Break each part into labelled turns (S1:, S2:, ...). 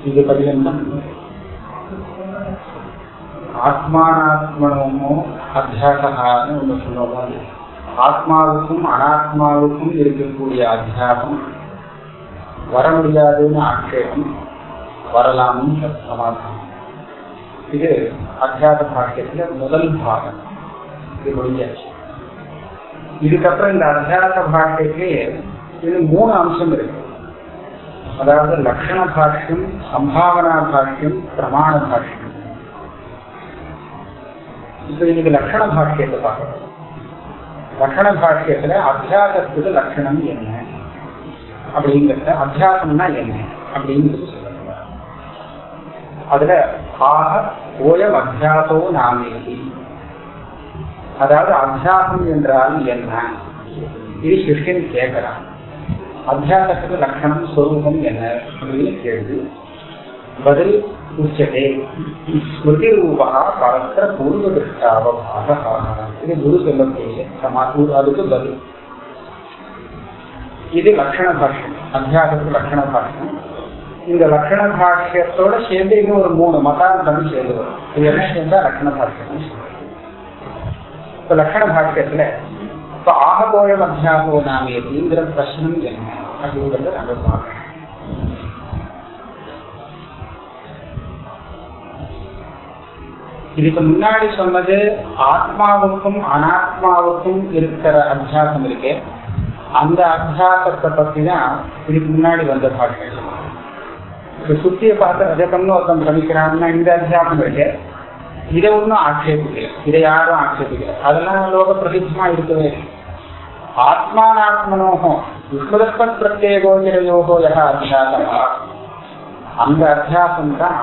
S1: இது பர்யந்தம் ஆத்மானாத்மனமோ அத்தியாசகான்னு ஒன்று சொல்லுவாங்க ஆத்மாவுக்கும் அனாத்மாவுக்கும் இருக்கக்கூடிய அத்தியாசம் வர முடியாதுன்னு ஆட்சேபம் வரலாம்னு சமாதானம் இது அத்தியாச பாக்கியத்துல முதல் பாகம் இது முடிஞ்சாச்சு இதுக்கப்புறம் இந்த அத்தியாச பாக்கியத்திலேயே இன்னும் மூணு அம்சம் இருக்கு அதாவது லக்ஷண பாஷ்யம் சம்பாவனா பாஷ்யம் பிரமாண பாஷ்யம். இப்ப இன்னைக்கு லக்ஷண பாஷ்யத்தை பார்க்கணும். லக்ஷண பாஷ்யத்துல அத்தியாசத்துக்கு லட்சணம் என்ன? அப்படிங்கிறத அத்தியாசம்னா என்ன? அப்படிங்கிறது சொல்லுங்க. அதுல ஆக ஓயம் அத்தியாசோ நாமேதி. அதாவது அத்தியாசம் என்றால் என்ன? இது சிஷ்யன் கேட்கிறான். அத்தியாசத்துக்கு லட்சணம் ஸ்வரூபம் என்ன அப்படின்னு கேள்வி பதில் உச்சதே ஸ்மிருதி ரூபா பரஸ்பர பூர்வ திருஷ்டாவபாக இது குரு சொல்லக்கூடிய சமா அதுக்கு பதில் இது லட்சண பாஷ்யம் அத்தியாசத்துக்கு லட்சண பாஷ்யம் இந்த லட்சண பாஷ்யத்தோட சேர்ந்து இன்னும் ஒரு மூணு மதாந்தம் சேர்ந்து வரும் இது என்ன சேர்ந்தா லட்சண பாஷ்யம் இப்ப லட்சண பாஷ்யத்துல இப்ப ஆகபோயம் அத்தியாசோ நாமே தீவிர பிரச்சனம் என்ன அப்படிங்கறத நம்ம பார்க்கணும் இதுக்கு முன்னாடி சொன்னது ஆத்மாவுக்கும் அனாத்மாவுக்கும் இருக்கிற அத்தியாசம் இருக்கு அந்த அத்தியாசத்தை பத்தி தான் இதுக்கு முன்னாடி வந்த பாட்டு இப்ப சுத்திய பார்த்து ரஜகம்னு ஒருத்தன் பிரமிக்கிறான்னா இந்த அத்தியாசம் இருக்கு இதை ஒன்றும் ஆட்சேபிக்கல இதை யாரும் ஆட்சேபிக்கல அதெல்லாம் லோக பிரசித்தமா இருக்கவே ஆத்மானாத்மனோகோ விஸ்வதஸ்பத் பிரத்யேகோச்சரயோகோ யா அத்தியாசமா அந்த அத்தியாசம் தான்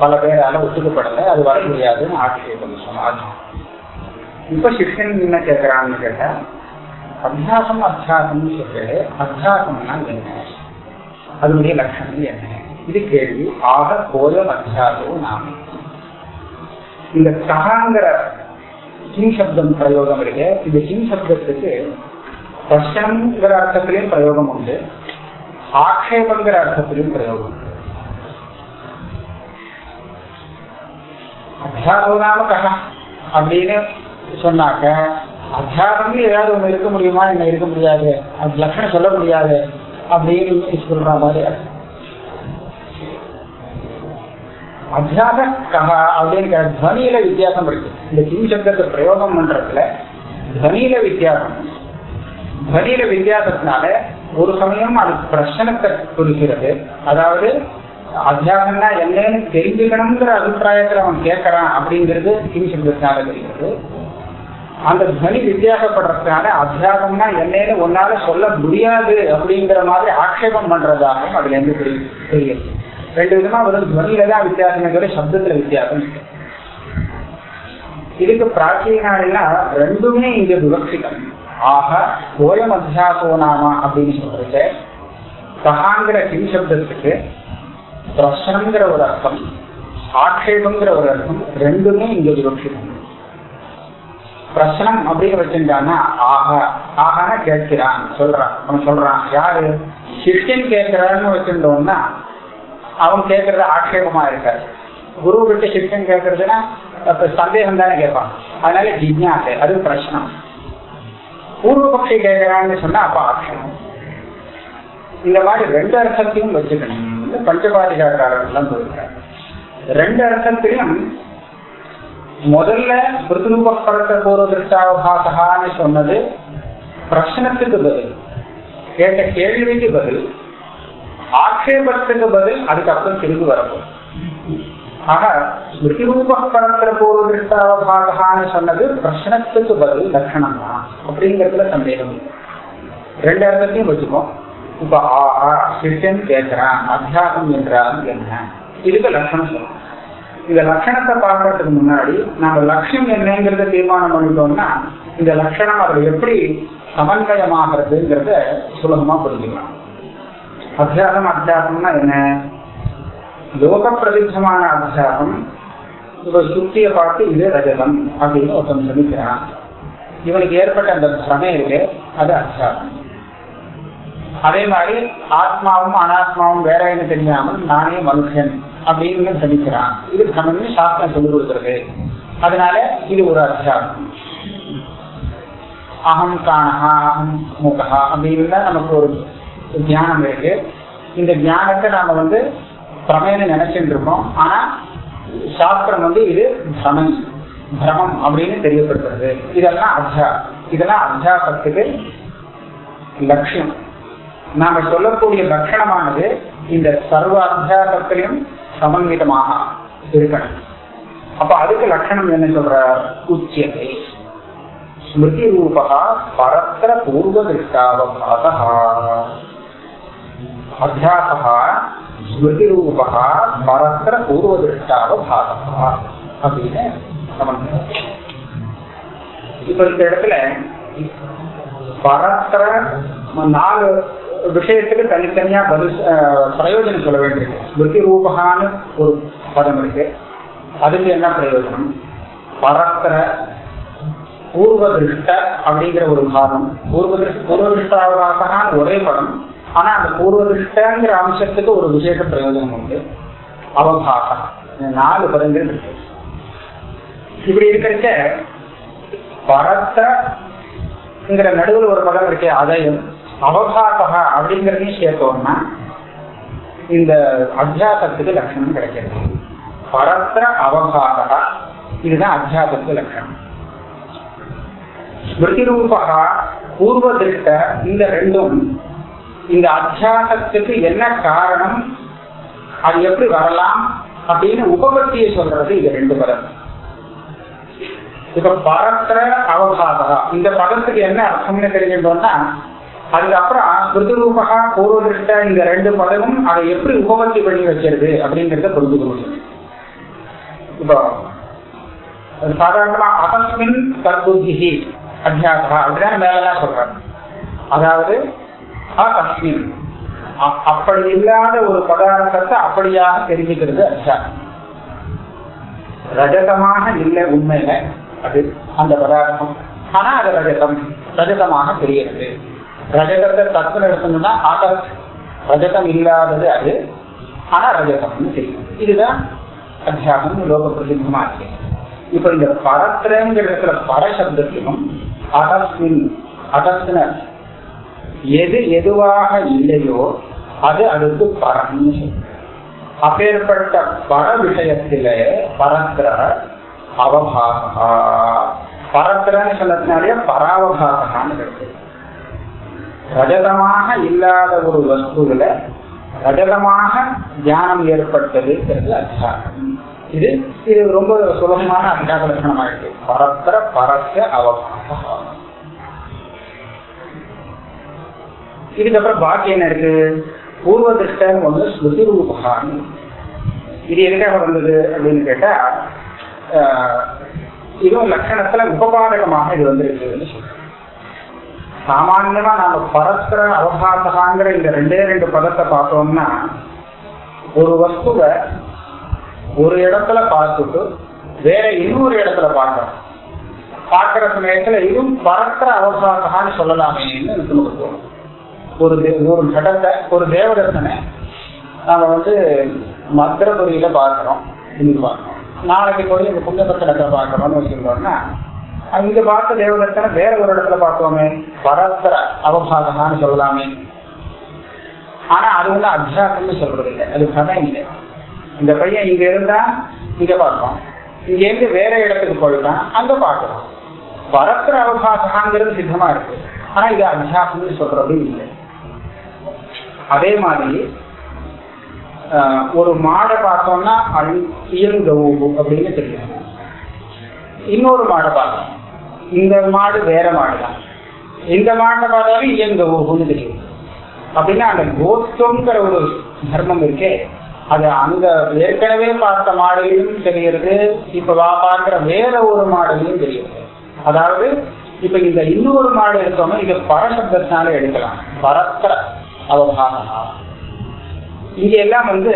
S1: பல பேரால ஒத்துக்கப்படலை அது வர முடியாதுன்னு ஆட்சேபம் சமாஜம் இப்ப சிஷ்யன் என்ன கேட்கிறான்னு கேட்டா அத்தியாசம் அத்தியாசம்னு சொல்றது அத்தியாசம்னா என்ன அதனுடைய லட்சணம் என்ன இது கேள்வி ஆக கோயம் அத்தியாசம் நாம இந்த சகாங்கிற கிங் சப்தம் பிரயோகம் இருக்கு. இந்த கிங் சப்தத்துக்கு பிரச்சனங்கிற அர்த்தத்திலையும் பிரயோகம் உண்டு. ஆக்ஷேபங்கிற அர்த்தத்திலையும் பிரயோகம் உண்டு. நாம கஹா அப்படின்னு சொன்னாக்க அத்தியாசம்னு ஏதாவது ஒண்ணு இருக்க முடியுமா? என்ன இருக்க முடியாது? அது லட்சணம் சொல்ல முடியாது அப்படின்னு சொல்ற மாதிரி அபியாச கஹா அப்படிங்கிற துவனியில வித்தியாசம் இருக்கு. இந்த கிங் சப்தத்தை பிரயோகம் பண்றதுல துவனியில வித்தியாசம். துவனியில வித்தியாசத்தினால ஒரு சமயம் அது பிரச்சனத்தை குறிக்கிறது. அதாவது அத்தியாசம்னா என்னன்னு தெரிஞ்சுக்கணுங்கிற அபிப்பிராயத்துல அவன் கேட்கறான் அப்படிங்கிறது கிங் சப்தத்தினால தெரிகிறது. அந்த துவனி வித்தியாசப்படுறதுனால அத்தியாசம்னா என்னன்னு ஒன்னால சொல்ல முடியாது அப்படிங்கிற மாதிரி ஆட்சேபம் பண்றதாகவும் அதுல இருந்து தெரியுது ரெண்டு விதமா வரும் துவனியில தான் வித்தியாசமே தவிர சப்தத்துல வித்தியாசம். இதுக்கு பிராச்சீனா ரெண்டுமே இங்க விவக்சிகம் ஆக கோயம் அத்தியாசோ நாமா அப்படின்னு சொல்றது சகாங்கிற கிம் சப்தத்துக்கு பிரசனங்கிற ஒரு அர்த்தம் ஆட்சேபங்கிற ஒரு அர்த்தம் ரெண்டுமே இங்க விவக்சிகம் பிரச்சனம் அப்படின்னு வச்சிருந்தான்னா ஆக ஆகான கேட்கிறான் சொல்றான். அவன் சொல்றான் யாரு? சிஷ்யன் கேட்கிறான்னு வச்சிருந்தோம்னா அவன் கேட்கறது ஆட்சேபமா இருக்காரு. குரு கிட்ட சிஷ்யன் கேட்கறதுன்னா சந்தேகம் தானே கேட்பான். அதனால ஜிஜாசை அது பிரச்சனம் பூர்வபக்ஷி கேட்கிறான்னு சொன்னா அப்ப ஆட்சேபம். இந்த மாதிரி ரெண்டு அர்த்தத்தையும் வச்சுக்கணும். பஞ்சபாதிகாரர்கள் எல்லாம் ரெண்டு அர்த்தத்திலும் முதல்ல பிருத்திருப்பரத்த பூர்வ திருஷ்டாவகாசகான்னு சொன்னது பிரச்சனத்துக்கு பதில். கேட்ட கேள்விக்கு பதில் ஆட்சேபத்துக்கு பதில் அதுக்கப்புறம் திரும்பி வரப்போம் ஆக ஸ்மிருதிரூப பரத்திர பூர்வ திருஷ்டாவகாசகான்னு சொன்னது பிரச்சனத்துக்கு பதில் லட்சணம்? தான் அப்படிங்கிறதுல சந்தேகம் ரெண்டு இடத்துலையும் வச்சுக்கோம் இப்ப ஆஹா சிஷ்யன் கேட்கிறான் அத்தியாசம் என்றால் என்ன? இதுக்கு லட்சணம் சொல்லணும் இந்த லட்சணத்தை பார்க்கறதுக்கு முன்னாடி நம்ம லட்சியம் என்னங்கிறத தீர்மானம் பண்ணிட்டோம்னா இந்த லட்சணம் அவர் எப்படி சமன்வயமாகிறதுங்கிறத சுலபமா புரிஞ்சுக்கலாம். அத்தியாசம் அத்தியாசம்னா என்ன லோக பிரசித்தமான அத்தியாசம் இப்ப சுத்திய பார்த்து இது ரஜதம் அப்படின்னு ஒருத்தன் சொல்லிக்கிறான் இவனுக்கு ஏற்பட்ட அந்த பிரமை இருக்கு அது அத்தியாசம் அதே மாதிரி ஆத்மாவும் அனாத்மாவும் வேற என்ன தெரியாமல் நானே மனுஷன் அப்படின்னு சமிக்கிறான் இது சமன்னு சாஸ்திரம் சொல்லிக் கொடுக்கிறது அதனால இது ஒரு அத்தியாசம் அகம் காணஹா அகம் முகா அப்படின்னு நமக்கு ஒரு தியானம் இருக்கு இந்த ஞானத்தை நாம வந்து பிரமேன்னு நினைச்சுட்டு இருக்கோம். ஆனா சாஸ்திரம் வந்து இது பிரமம் பிரமம் அப்படின்னு தெரியப்படுத்துறது. இதெல்லாம் அத்தியா இதெல்லாம் அத்தியாசத்துக்கு லட்சியம். நாம சொல்லக்கூடிய லட்சணமானது இந்த சர்வ அத்தியாசத்திலையும் சமன்விதமாக இருக்கணும். அப்ப அதுக்கு லட்சணம் என்ன சொல்ற உச்சியத்தை ஸ்மிருதி ரூபா பரத்திர பூர்வ திருஷ்டாவபாத அத்தியாசா ஸ்மிருதி ரூபா பரத்திர பூர்வ அப்படின்னு சமன்வயம் இப்ப இந்த இடத்துல பரத்திர நாலு விஷயத்துக்கு தனித்தனியா பதில் பிரயோஜனம் சொல்ல வேண்டியிருக்கு ஸ்மிருதி ரூபகான்னு ஒரு பதம் இருக்கு அதுக்கு என்ன பிரயோஜனம் பரத்திர பூர்வ திருஷ்ட அப்படிங்கிற ஒரு பாதம் பூர்வ திருஷ்ட பூர்வ திருஷ்டாவகாசகான்னு ஒரே படம் ஆனா அந்த பூர்வதிஷ்டங்கிற அம்சத்துக்கு ஒரு விசேஷ பிரயோஜனம் உண்டு. அவபாகம் நாலு பதங்கள் இருக்கு. இப்படி இருக்கிறச்ச பரத்தங்கிற நடுவில் ஒரு பதம் இருக்கு அதையும் அவபாகா அப்படிங்கிறதையும் சேர்த்தோம்னா இந்த அத்தியாசத்துக்கு லட்சணம் கிடைக்கிறது. பரத்திர அவபாகா இதுதான் அத்தியாசத்துக்கு லட்சணம். ஸ்மிருதி ரூபகா பூர்வ திருஷ்ட இந்த ரெண்டும் இந்த அத்தியாசத்துக்கு என்ன காரணம்? அது எப்படி வரலாம்? அப்படின்னு உபபத்தியை சொல்றது இது ரெண்டு பதம். இப்ப பரத்திர அவபாதகா இந்த பதத்துக்கு என்ன அர்த்தம்னு தெரிஞ்சுட்டோம்னா அதுக்கப்புறம் ஸ்ருதிரூபகா ரூபகா இந்த ரெண்டு பதமும் அதை எப்படி உபபத்தி பண்ணி வச்சிருது அப்படிங்கறத புரிஞ்சுக்க முடியும். இப்போ சாதாரணமா அகஸ்மின் தற்புத்தி அத்தியாசா அப்படின்னா மேலதான் சொல்றாங்க. அதாவது அகஸ்மின் அப்படி இல்லாத ஒரு பதார்த்தத்தை அப்படியாக தெரிஞ்சுக்கிறது அத்தியாசம் ரஜதமாக இல்லை உண்மையில அது அந்த பதார்த்தம். ஆனா அது ரஜதம் ரஜதமாக தெரிகிறது. ரஜதத்தை தத்துவம் எடுக்கணும்னா ஆகாஷ் ரஜதம் இல்லாதது அது. ஆனா ரஜதம்னு தெரியும். இதுதான் அத்தியாசம் லோக பிரசித்தமா இருக்கு இப்ப இந்த பரத்திரங்கிற பட பரசப்தத்திலும் அகஸ்மின் அகஸ்ன எது எதுவாக இல்லையோ அது அதுக்கு பரம்னு அப்பேற்பட்ட பர விஷயத்திலே பரத்திர அவபாகா பரத்திரன்னு சொன்னதுனாலே பராவபாகான்னு இருக்கு. ரஜதமாக இல்லாத ஒரு வஸ்துவில ரஜதமாக தியானம் ஏற்பட்டதுங்கிறது அத்தியாகம் இது இது ரொம்ப சுலபமான அத்தியாக லட்சணமா இருக்கு பரத்திர பரஸ்ய அவபாகா இதுக்கப்புறம் பாக்கி என்ன இருக்கு? பூர்வ திருஷ்டன் வந்து ஸ்மிருதி ரூபகான் இது எதுக்காக வந்தது அப்படின்னு கேட்டா இதுவும் லட்சணத்துல உபபாதகமாக இது வந்திருக்குன்னு சொல்றேன் சாமான்யமா நாம பரஸ்பர அவகாசகாங்கிற இந்த ரெண்டே ரெண்டு பதத்தை பார்த்தோம்னா ஒரு வஸ்துவை ஒரு இடத்துல பார்த்துட்டு வேற இன்னொரு இடத்துல பார்க்கணும். பார்க்கிற சமயத்துல இதுவும் பரஸ்பர அவகாசகான்னு சொல்லலாமேன்னு எனக்கு நமக்கு தோணும் ஒரு தே- ஒரு கடத்தை ஒரு தேவதத்தனை நாம வந்து மத்திரபுரியில பார்க்கிறோம். இன்னைக்கு பார்க்கிறோம். நாளைக்கு போய் இந்த புங்கபத்திரத்தை பார்க்கறோம்னு வச்சுருந்தோம்னா இங்க பார்த்த தேவதத்தனை வேற ஒரு இடத்துல பார்த்தோமே பரஸ்பர அவபாதகான்னு சொல்லலாமே. ஆனா அது வந்து அத்தியாசம்னு சொல்றது இல்லை அது கதை இல்லை இந்த பையன் இங்க இருந்தா இங்க பார்க்கிறோம் இங்க இருந்து வேற இடத்துக்கு போயிட்டான் அங்க பார்க்கிறோம் பரஸ்பர அவபாசகாங்கிறது சித்தமா இருக்கு. ஆனா இது அத்தியாசம்னு சொல்றது இல்லை. அதே மாதிரி ஒரு மாடை பார்த்தோம்னா அது இயங்கவு அப்படின்னு தெரியும். இன்னொரு மாடை பார்த்தோம். இந்த மாடு வேற மாடு தான். இந்த மாடை பார்த்தாலும் இயங்கவுன்னு தெரியும். அப்படின்னா அந்த கோத்தம்ங்கிற ஒரு தர்மம் இருக்கே. அது அங்க ஏற்கனவே பார்த்த மாடுலையும் தெரிகிறது இப்ப வா பார்க்கிற வேற ஒரு மாடுலையும் தெரியுது அதாவது இப்ப இந்த இன்னொரு மாடு எடுத்தோம்னா இது பரசப்தத்தினால எடுக்கலாம். பரத்திர அவபாசனா இங்க எல்லாம் வந்து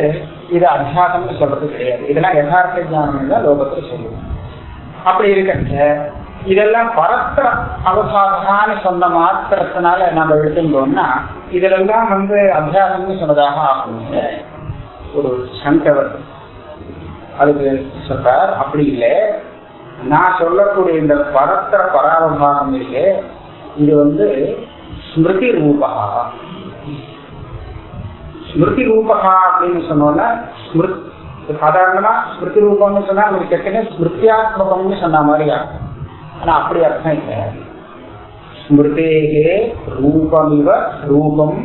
S1: இது அத்தியாசம்னு சொல்றது கிடையாது. இதெல்லாம் யதார்த்த ஜானம் தான் லோகத்துல சொல்லுவோம் அப்படி இருக்கின்ற இதெல்லாம் பரஸ்பர அவசாதான்னு சொன்ன மாத்திரத்தினால நம்ம எடுத்துட்டோம்னா இதுலெல்லாம் வந்து அத்தியாசம்னு சொன்னதாக ஆகும். ஒரு சங்கவர் அதுக்கு சொல்றார் அப்படி இல்லை. நான் சொல்லக்கூடிய இந்த பரஸ்பர பராவபாகம் இருக்கு இது வந்து ஸ்மிருதி ரூபா ஸ்மிருதி ரூபகா அப்படின்னு சொன்னோம்னா சாதாரணமா ஸ்மிருதி ரூபம்னு சொன்னா ஒரு கெட்டனே ஸ்மிருத்தியாத்மகம்னு சொன்ன மாதிரி ஆனா அப்படி அர்த்தம் இல்லை. ஸ்மிருதேகே ரூபமிவ ரூபம்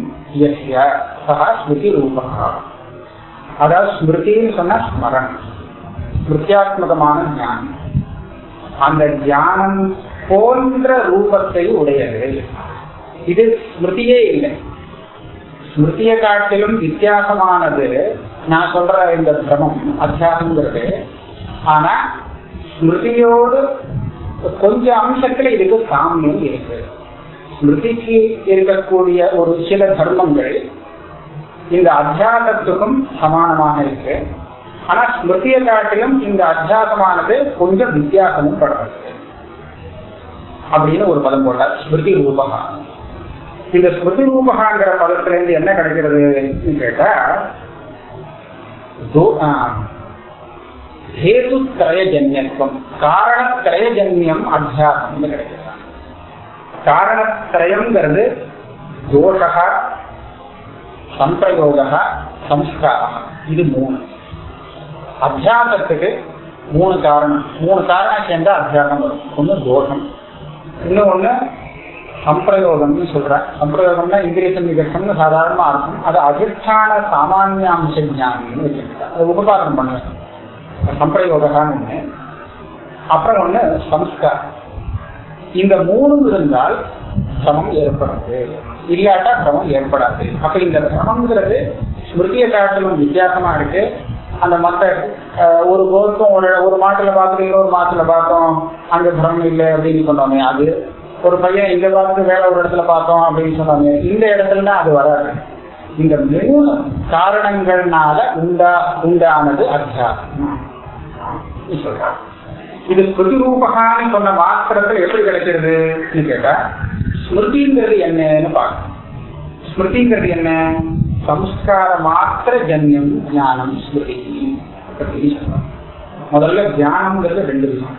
S1: எஸ்ய சகா ஸ்மிருதி ரூபகா. அதாவது ஸ்மிருதின்னு சொன்னா ஸ்மரணம். ஸ்மிருத்தியாத்மகமான ஞானம். அந்த ஞானம் போன்ற ரூபத்தை உடையது. இது ஸ்மிருதியே இல்லை. ஸ்மிருதியை காட்டிலும் வித்தியாசமானது. நான் சொல்ற இந்த பிரமம் அத்தியாசங்கிறது ஆனா ஸ்மிருதியோடு கொஞ்ச அம்சத்துல இதுக்கு சாமியம் இருக்கு. ஸ்மிருதிக்கு இருக்கக்கூடிய ஒரு சில தர்மங்கள் இந்த அத்தியாசத்துக்கும் சமானமாக இருக்கு. ஆனா ஸ்மிருதியை காட்டிலும் இந்த அத்தியாசமானது கொஞ்சம் வித்தியாசமும் படுறது அப்படின்னு ஒரு பதம் போட்டார் ஸ்மிருதி ரூபகம் இந்த ஸ்மிருதி ரூபகாங்கிற பதத்துல இருந்து என்ன கிடைக்கிறது கேட்டா ஹேது திரயஜன்யத்துவம் காரணத்திரயஜன்யம் அத்தியாசம் கிடைக்கிறது. காரணத்திரயம்ங்கிறது தோஷா சம்பிரயோகா சம்ஸ்காரம் இது மூணு. அத்தியாசத்துக்கு மூணு காரணம். மூணு காரணம் சேர்ந்தா அத்தியாசம் வரும். ஒண்ணு தோஷம். இன்னொன்னு சம்பிரயோகம்னு சொல்றேன் சம்பிரயோகம்னா இந்திரிய சன்னிகர்ஷம்னு சாதாரணமா இருக்கும் அது அதிஷ்டான சாமான்யாம்ச ஞானின்னு வச்சிருக்கேன் அது உபகாரம் பண்ணுவேன் சம்பிரயோகான்னு ஒண்ணு. அப்புறம் ஒண்ணு சம்ஸ்கார் இந்த மூணு இருந்தால் சிரமம் ஏற்படாது. இல்லாட்டா சிரமம் ஏற்படாது. அப்ப இந்த சிரமங்கிறது ஸ்மிருதியை காட்டிலும் வித்தியாசமா இருக்கு. அந்த மத்த ஒரு கோத்தம் ஒரு ஒரு மாட்டுல பார்த்துட்டு இன்னொரு மாட்டுல பார்த்தோம் அங்க சிரமம் இல்லை அப்படின்னு சொன்னோமே அது ஒரு பையன் இங்க பார்த்து வேற ஒரு இடத்துல பார்த்தோம் அப்படின்னு சொன்னாங்க இந்த இடத்துலனா அது வராது. இந்த மூணு காரணங்கள்னால உண்டா உண்டானது அத்தியாசம் இது பிரதிரூபகான்னு சொன்ன மாத்திரத்துல எப்படி கிடைக்கிறதுன்னு கேட்டா ஸ்மிருதிங்கிறது என்னன்னு பார்க்கணும். ஸ்மிருதிங்கிறது என்ன? சம்ஸ்கார மாத்திர ஜன்யம் ஞானம் ஸ்மிருதி அப்படின்னு சொல்றாங்க முதல்ல தியானம்ங்கிறது ரெண்டு விதம்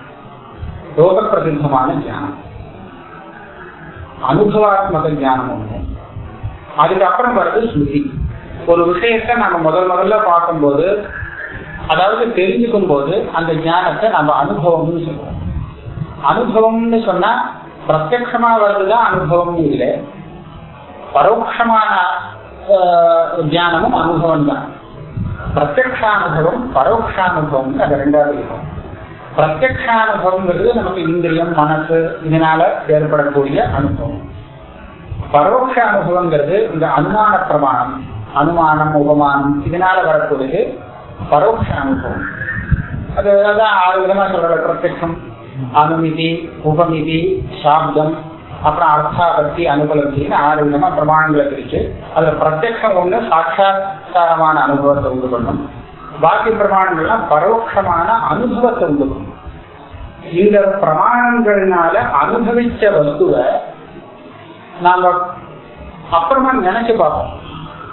S1: லோக பிரசித்தமான தியானம் அனுபவாத்மக ஞானம் ஒண்ணு. அதுக்கப்புறம் வர்றது ஸ்மிருதி ஒரு விஷயத்த நம்ம முதல் முதல்ல பார்க்கும்போது அதாவது தெரிஞ்சுக்கும் போது அந்த ஞானத்தை நம்ம அனுபவம்னு சொல்றோம். அனுபவம்னு சொன்னா பிரத்யமா வர்றதுதான் அனுபவம் இல்லை. பரோட்சமான ஞானமும் அனுபவம் தான் பிரத்யக்ஷானுபவம் பரோட்சானுபவம் அது ரெண்டாவது இருக்கும் பிரத்யக்ஷானுபவங்கிறது நமக்கு இந்திரியம் மனசு இதனால ஏற்படக்கூடிய அனுபவம். பரோட்ச அனுபவங்கிறது இந்த அனுமான பிரமாணம் அனுமானம் உபமானம் இதனால வரக்கூடியது பரோட்ச அனுபவம் அது அதான் ஆறு விதமா சொல்ற பிரத்யக்ஷம் அனுமிதி உபமிதி சாப்தம் அப்புறம் அர்த்தாபத்தி அனுபலத்தின்னு ஆறு விதமா பிரமாணங்களை பிரிச்சு அதுல பிரத்யக்ஷம் ஒண்ணு சாட்சாத்காரமான அனுபவத்தை உண்டு பண்ணும். பாக்கி பிரமாணங்கள்லாம் பரோட்சமான அனுபவத்தை உண்டு பண்ணும் இந்த பிரமாணங்கள்னால அனுபவிச்ச வஸ்துவை நாம அப்புறமா நினைச்சு பார்ப்போம்.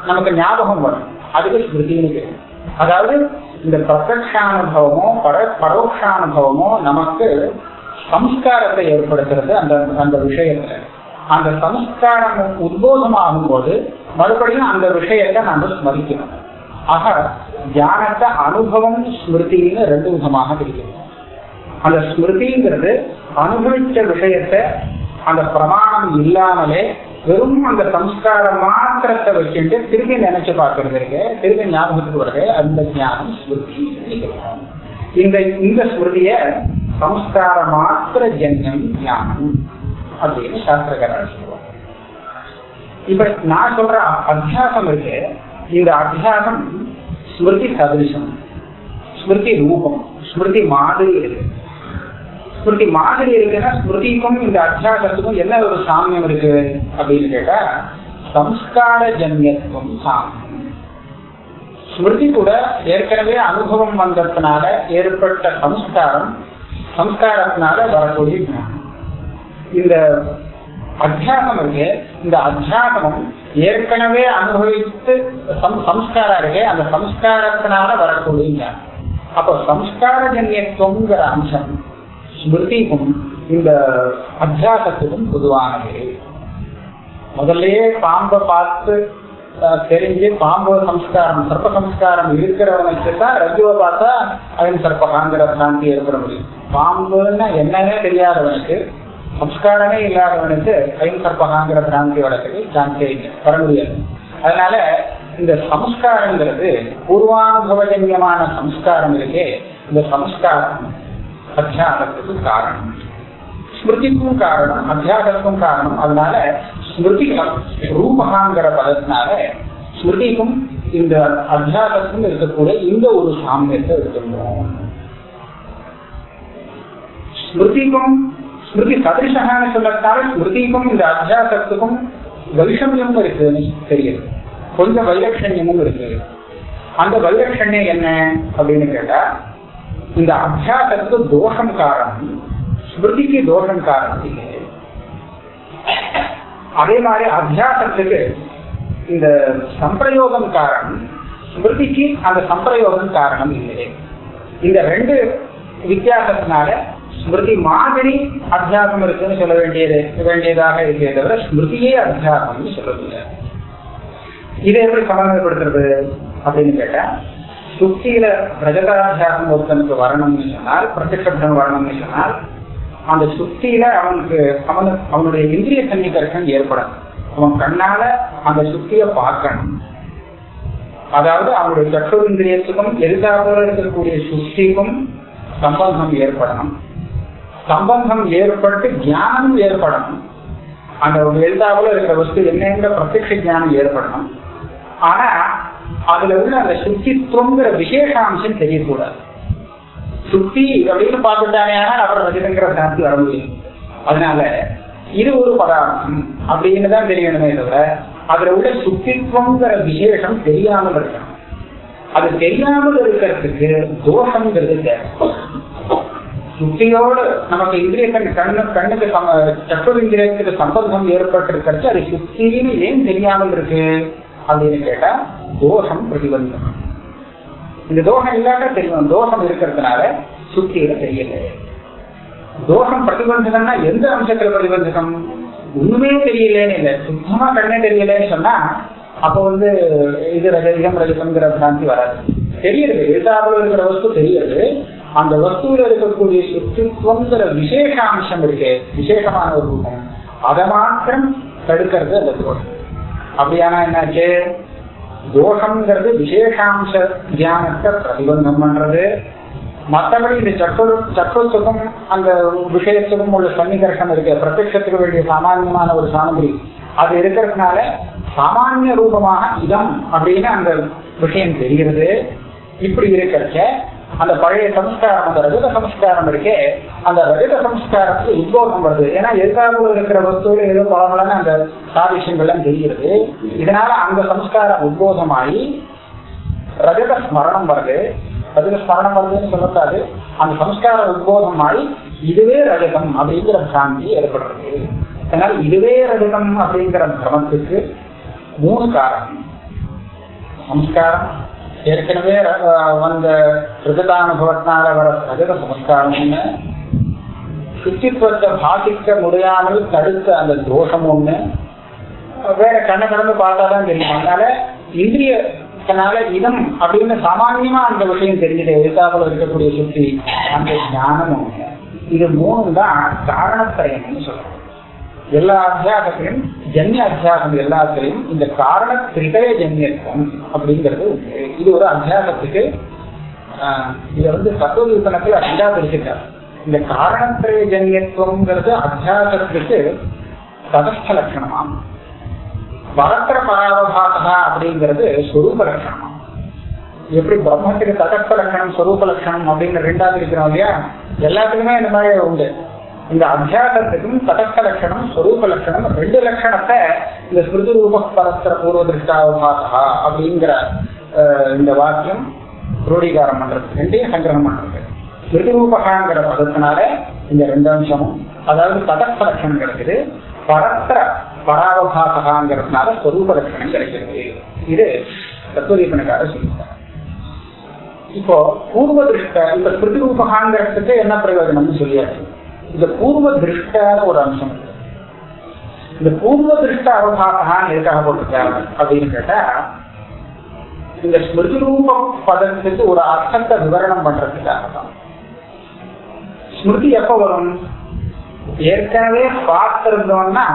S1: நமக்கு ஞாபகம் வரும். அதுக்கு ஸ்மிருதின்னு பேரு அதாவது இந்த பிரத்யானுபவமோ பர பரோட்சானுபவமோ நமக்கு சம்ஸ்காரத்தை ஏற்படுத்துறது அந்த அந்த விஷயத்துல. அந்த சம்ஸ்காரம் உத்போதமாகும் போது மறுபடியும் அந்த விஷயத்தை நாம ஸ்மரிக்கணும். ஆக தியானத்தை அனுபவம் ஸ்மிருதின்னு ரெண்டு விதமாக பிரிக்கணும் அந்த ஸ்மிருதிங்கிறது அனுபவிச்ச விஷயத்தை அந்த பிரமாணம் இல்லாமலே வெறும் அந்த சம்ஸ்காரம் மாத்திரத்தை வச்சுட்டு திரும்பி நினைச்சு பார்க்கறது இருக்கு. திரும்பி ஞாபகத்துக்கு வருது அந்த ஞானம் ஸ்மிருதி இந்த இந்த ஸ்மிருதிய சம்ஸ்கார மாத்திர ஜன்யம் ஞானம் அப்படின்னு சாஸ்திரக்காரர் சொல்லுவாங்க இப்ப நான் சொல்ற அத்தியாசம் இருக்கு. இந்த அத்தியாசம் ஸ்மிருதி சதிருஷம் ஸ்மிருதி ரூபம் ஸ்மிருதி மாதிரி இருக்கு. ஸ்மிருதி மாதிரி இருக்குன்னா ஸ்மிருதிக்கும் இந்த அத்தியாசத்துக்கும் என்ன ஒரு சாமியம் இருக்கு அப்படின்னு கேட்டா சம்ஸ்கார ஜன்யத்துவம் சாமியம். ஸ்மிருதி கூட ஏற்கனவே அனுபவம் வந்ததுனால ஏற்பட்ட சம்ஸ்காரம் சம்ஸ்காரத்தினால வரக்கூடிய இந்த அத்தியாசம் இருக்கு. இந்த அத்தியாசமும் ஏற்கனவே அனுபவித்து சம்- சம்ஸ்காரம் இருக்கு அந்த சம்ஸ்காரத்தினால வரக்கூடிய அப்போ சம்ஸ்கார ஜன்யத்துவங்கிற அம்சம் ஸ்மிருதிக்கும் இந்த அத்தியாசத்துக்கும் பொதுவானது. முதல்லயே பாம்பை பார்த்து தெரிஞ்சு பாம்பு சம்ஸ்காரம் சர்ப்ப சம்ஸ்காரம் இருக்கிறவனுக்கு தான் ரஜுவை பார்த்தா அவன் சர்ப்பகாங்கிற சாந்தி ஏற்பட முடியும் பாம்புன்னா என்னன்னே தெரியாதவனுக்கு சம்ஸ்காரமே இல்லாதவனுக்கு ஐம் கற்பகாங்கிற பிராந்தி வளர்த்துக்கு சாந்தி இல்லை வர முடியாது அதனால இந்த சம்ஸ்காரங்கிறது பூர்வானுபவஜன்யமான சம்ஸ்காரம் இருக்கே இந்த சம்ஸ்காரம் அத்தியாசத்துக்கு காரணம். ஸ்மிருதிக்கும் காரணம் அத்தியாசத்துக்கும் காரணம். அதனால ஸ்மிருதி ரூபகாங்கிற பதத்தினால ஸ்மிருதிக்கும் இந்த அத்தியாசத்துக்கும் இருக்கக்கூடிய இந்த ஒரு சாமியத்தை எடுத்துக்கிறோம் ஸ்மிருதிக்கும் ஸ்மிருதி சதிருஷகான்னு சொல்லத்தால ஸ்மிருதிக்கும் இந்த அத்தியாசத்துக்கும் வைஷமியமும் இருக்குதுன்னு தெரியுது. கொஞ்சம் வைலட்சண்யமும் இருக்குது. அந்த வைலட்சண்யம் என்ன அப்படின்னு கேட்டா இந்த அத்தியாசத்துக்கு தோஷம் காரணம் ஸ்மிருதிக்கு தோஷம் காரணம் இல்லை அதே மாதிரி அத்தியாசத்துக்கு இந்த சம்பிரயோகம் காரணம் ஸ்மிருதிக்கு அந்த சம்பிரயோகம் காரணம் இல்லை. இந்த ரெண்டு வித்தியாசத்தினால ஸ்மிருதி மாதிரி அத்தியாசம் இருக்குன்னு சொல்ல வேண்டியது வேண்டியதாக இருக்கே தவிர ஸ்மிருதியே அத்தியாசம்னு சொல்லவில்லை. இதை எப்படி சமாதானப்படுத்துறது அப்படின்னு கேட்டா சுக்தியில ரஜதாத்தியாசம் ஒருத்தனுக்கு வரணும்னு சொன்னால் பிரத்யக்ஷம் வரணும்னு சொன்னால் அந்த சுக்தியில அவனுக்கு அவனு அவனுடைய இந்திரிய சன்னிகர்ஷம் ஏற்படும் அவன் கண்ணால அந்த சுக்தியை பார்க்கணும். அதாவது அவனுடைய சற்றுந்திரியத்துக்கும் எதிர்த்தாப்புல இருக்கக்கூடிய சுத்திக்கும் சம்பந்தம் ஏற்படணும். சம்பந்தம் ஏற்பட்டு ஞானம் ஏற்படணும். அந்த எழுதாவில் இருக்கிற வஸ்து என்னங்கிற பிரத்யட்ச ஞானம் ஏற்படணும். ஆனா அதுல உள்ள அந்த சுத்தித்துவங்கிற விசேஷாம்சம் தெரியக்கூடாது. சுத்தி அப்படின்னு பார்த்துட்டானே அவர் ரஜிதங்கிற சாந்தி வர முடியும். அதனால இது ஒரு பதார்த்தம் அப்படின்னு தான் தெரியணுமே தவிர அதுல உள்ள சுத்தித்துவங்கிற விசேஷம் தெரியாமல் இருக்கணும். அது தெரியாமல் இருக்கிறதுக்கு தோஷங்கிறது தேவை. சுத்தியோடு நமக்கு இந்திரியங்கள் கண்ணு கண்ணுக்கு சம சற்று இந்திரியத்துக்கு சம்பந்தம் ஏற்பட்டிருக்கிறது அது சுத்தின்னு ஏன் தெரியாமல் இருக்கு? அப்படின்னு கேட்டா தோஷம் பிரதிபந்தம் இந்த தோஷம் இல்லாட்ட தெரியும். தோஷம் இருக்கிறதுனால சுத்தியில தெரியல. தோஷம் பிரதிபந்தகம்னா எந்த அம்சத்துல பிரதிபந்தகம் ஒண்ணுமே தெரியலன்னு இல்லை. சுத்தமா கண்ணே தெரியலன்னு சொன்னா அப்ப வந்து இது ரஜதிகம் ரஜதம்ங்கிற பிராந்தி வராது. தெரியுது. எழுத்தாப்புல இருக்கிற வஸ்து தெரியுது. அந்த வஸ்துவில இருக்கக்கூடிய சுத்தித்துவங்கிற விசேஷாம்சம் இருக்கு விசேஷமான ஒரு ரூபம். அதை மாத்திரம் தடுக்கிறது அந்த தோஷம். அப்படியானா என்னாச்சு? தோஷம்ங்கிறது விசேஷாம்ச தியானத்தை பிரதிபந்தம் பண்றது. மற்றபடி இந்த சக்கர சற்றுத்துக்கும் அந்த விஷயத்துக்கும் உள்ள சன்னிகர்ஷம் இருக்கு பிரத்யத்துக்கு வேண்டிய சாமானியமான ஒரு சாமகிரி. அது இருக்கிறதுனால சாமானிய ரூபமாக இதம் அப்படின்னு அந்த விஷயம் தெரிகிறது. இப்படி இருக்கிறச்ச அந்த பழைய சம்ஸ்காரம் அந்த ரஜத சம்ஸ்காரம் இருக்கே அந்த ரஜத சம்ஸ்காரத்துக்கு உத்போகம் வருது. ஏன்னா எதிர்கால இருக்கிற வஸ்துவில ஏதோ பலமான அந்த சாதிஷங்கள்லாம் தெரிகிறது. இதனால அந்த சம்ஸ்காரம் உத்போகமாகி ரஜத ஸ்மரணம் வருது. ரஜத ஸ்மரணம் வருதுன்னு சொல்லக்கூடாது. அந்த சம்ஸ்கார உத்போகமாகி இதுவே ரஜதம் அப்படிங்கிற பிராந்தி ஏற்படுறது. அதனால இதுவே ரஜதம் அப்படிங்கிற கிரமத்துக்கு மூணு காரணம். சம்ஸ்காரம் ஏற்கனவே வந்த ரஜதானுபவத்தினால வர சகத சமஸ்காரம் ஒண்ணு சுத்தித்துவத்தை பாதிக்க முடியாமல் தடுத்த அந்த தோஷம் ஒண்ணு. வேற கண்ண கடந்து பார்த்தாதான் தெரியும். அதனால இந்திரியத்தினால இதம் அப்படின்னு சாமான்யமா அந்த விஷயம் தெரிஞ்சுட்டு எதிர்த்தாப்புல இருக்கக்கூடிய சுத்தி அந்த ஞானம் ஒண்ணு. இது மூணு தான் காரணத்திரயம்னு சொல்றோம். எல்லா அத்தியாசத்திலும் ஜன்ய அத்தியாசம் எல்லாத்திலையும் இந்த காரண திரிதய ஜன்யத்துவம் அப்படிங்கிறது இது ஒரு அத்தியாசத்துக்கு இதை வந்து தத்துவ ரெண்டா பிரிச்சுட்டார் இந்த காரணத்திரைய ஜன்யத்துவங்கிறது அத்தியாசத்துக்கு ததஸ்த லட்சணமா? பரத்திர பராவபாசா அப்படிங்கிறது சொரூப லட்சணம்? எப்படி பிரம்மத்துக்கு ததஸ்த லட்சணம் சொரூப லட்சணம் அப்படின்னு ரெண்டாவது இருக்கிறோம் இல்லையா? எல்லாத்துக்குமே இந்த மாதிரி உண்டு. இந்த அத்தியாசத்துக்கும் தடஸ்த லட்சணம் ஸ்வரூப லட்சணம் ரெண்டு லட்சணத்தை இந்த ஸ்மிருதி ரூப பரஸ்பர பூர்வ திருஷ்டாவபாசா அப்படிங்கிற அஹ், இந்த வாக்கியம் ரூಢீகாரம் பண்றது ரெண்டையும் சங்கிரகம் பண்றது ஸ்மிருதி ரூபகாங்கிற பதத்தினால இந்த ரெண்டு அம்சமும் அதாவது தடஸ்த லட்சணம் கிடைக்குது பரஸ்பர பராவபாசகாங்கிறதுனால ஸ்வரூப லட்சணம் கிடைக்கிறது. இது தத்துவதீபனுக்காக சொல்லியிருக்காங்க இப்போ பூர்வ திருஷ்ட இப்ப ஸ்மிருதி ரூபகாங்கிறதுக்கு என்ன பிரயோஜனம்னு சொல்லியாச்சு? இந்த பூர்வ திருஷ்டான ஒரு அம்சம் இருக்கு. இந்த பூர்வ திருஷ்ட அவபாசகான்னு எதுக்காக போட்டிருக்காங்க அப்படின்னு கேட்டா இந்த ஸ்மிருதி ரூப பதத்துக்கு ஒரு அர்த்தத்தை விவரணம் பண்றதுக்காக தான் ஸ்மிருதி எப்ப வரும்? ஏற்கனவே பார்த்திருந்தோம்னா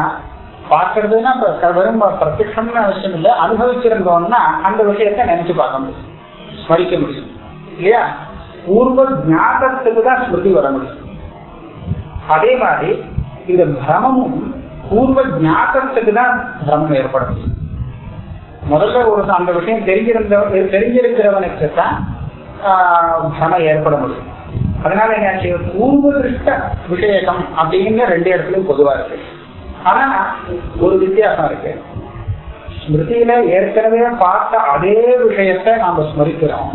S1: பார்க்கறதுன்னா வெறும் பிரத்யம்னு அவசியம் இல்லை அனுபவிச்சிருந்தோம்னா அந்த விஷயத்தை நினைச்சு பார்க்க முடியும். ஸ்மரிக்க முடியும். இல்லையா? பூர்வ ஞாபகத்துக்கு தான் ஸ்மிருதி வர முடியும். அதே மாதிரி இந்த பிரமமும் பூர்வ ஞாபகத்துக்கு தான் பிரமம் ஏற்பட முடியும் முதல்ல ஒரு அந்த விஷயம் தெரிஞ்சிருந்த தெரிஞ்சிருக்கிறவனுக்கு தான் பிரமம் ஏற்பட முடியும் அதனால என்னாச்சு பூர்வ திருஷ்ட விஷயகம் அப்படின்னு ரெண்டு இடத்துலயும் பொதுவா இருக்கு. ஆனா ஒரு வித்தியாசம் இருக்கு. ஸ்மிருதியில ஏற்கனவே பார்த்த அதே விஷயத்தை நாம ஸ்மரிக்கிறோம்.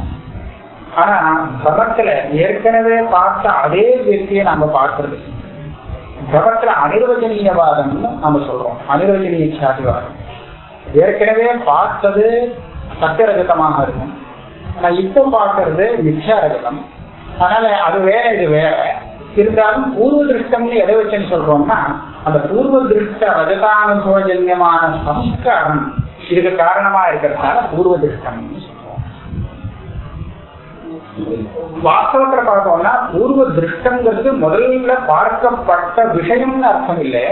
S1: ஆனா பிரமத்துல ஏற்கனவே பார்த்த அதே வியக்தியை நாம பார்க்கறது பிரமத்துல அனிர்வச்சனீயவாதம்னு நாம சொல்றோம். அனிர்வஜனீய சாதிவாதம் ஏற்கனவே பார்த்தது சத்தியரகதமாக இருக்கும். ஆனா இப்போ பார்க்கறது மிச்சாரகதம் அதனால அது வேற இது வேற. இருந்தாலும் பூர்வ திருஷ்டம்னு எதை வச்சுன்னு சொல்றோம்னா அந்த பூர்வ திருஷ்ட ரஜதானுபவஜன்யமான சம்ஸ்காரம் இதுக்கு காரணமா இருக்கிறதுனால பூர்வ திருஷ்டம் வாஸ்தவத்துல பார்த்தோம்னா பூர்வ திருஷ்டங்கிறது முதல்ல பார்க்கப்பட்ட விஷயம்னு அர்த்தம் இல்லை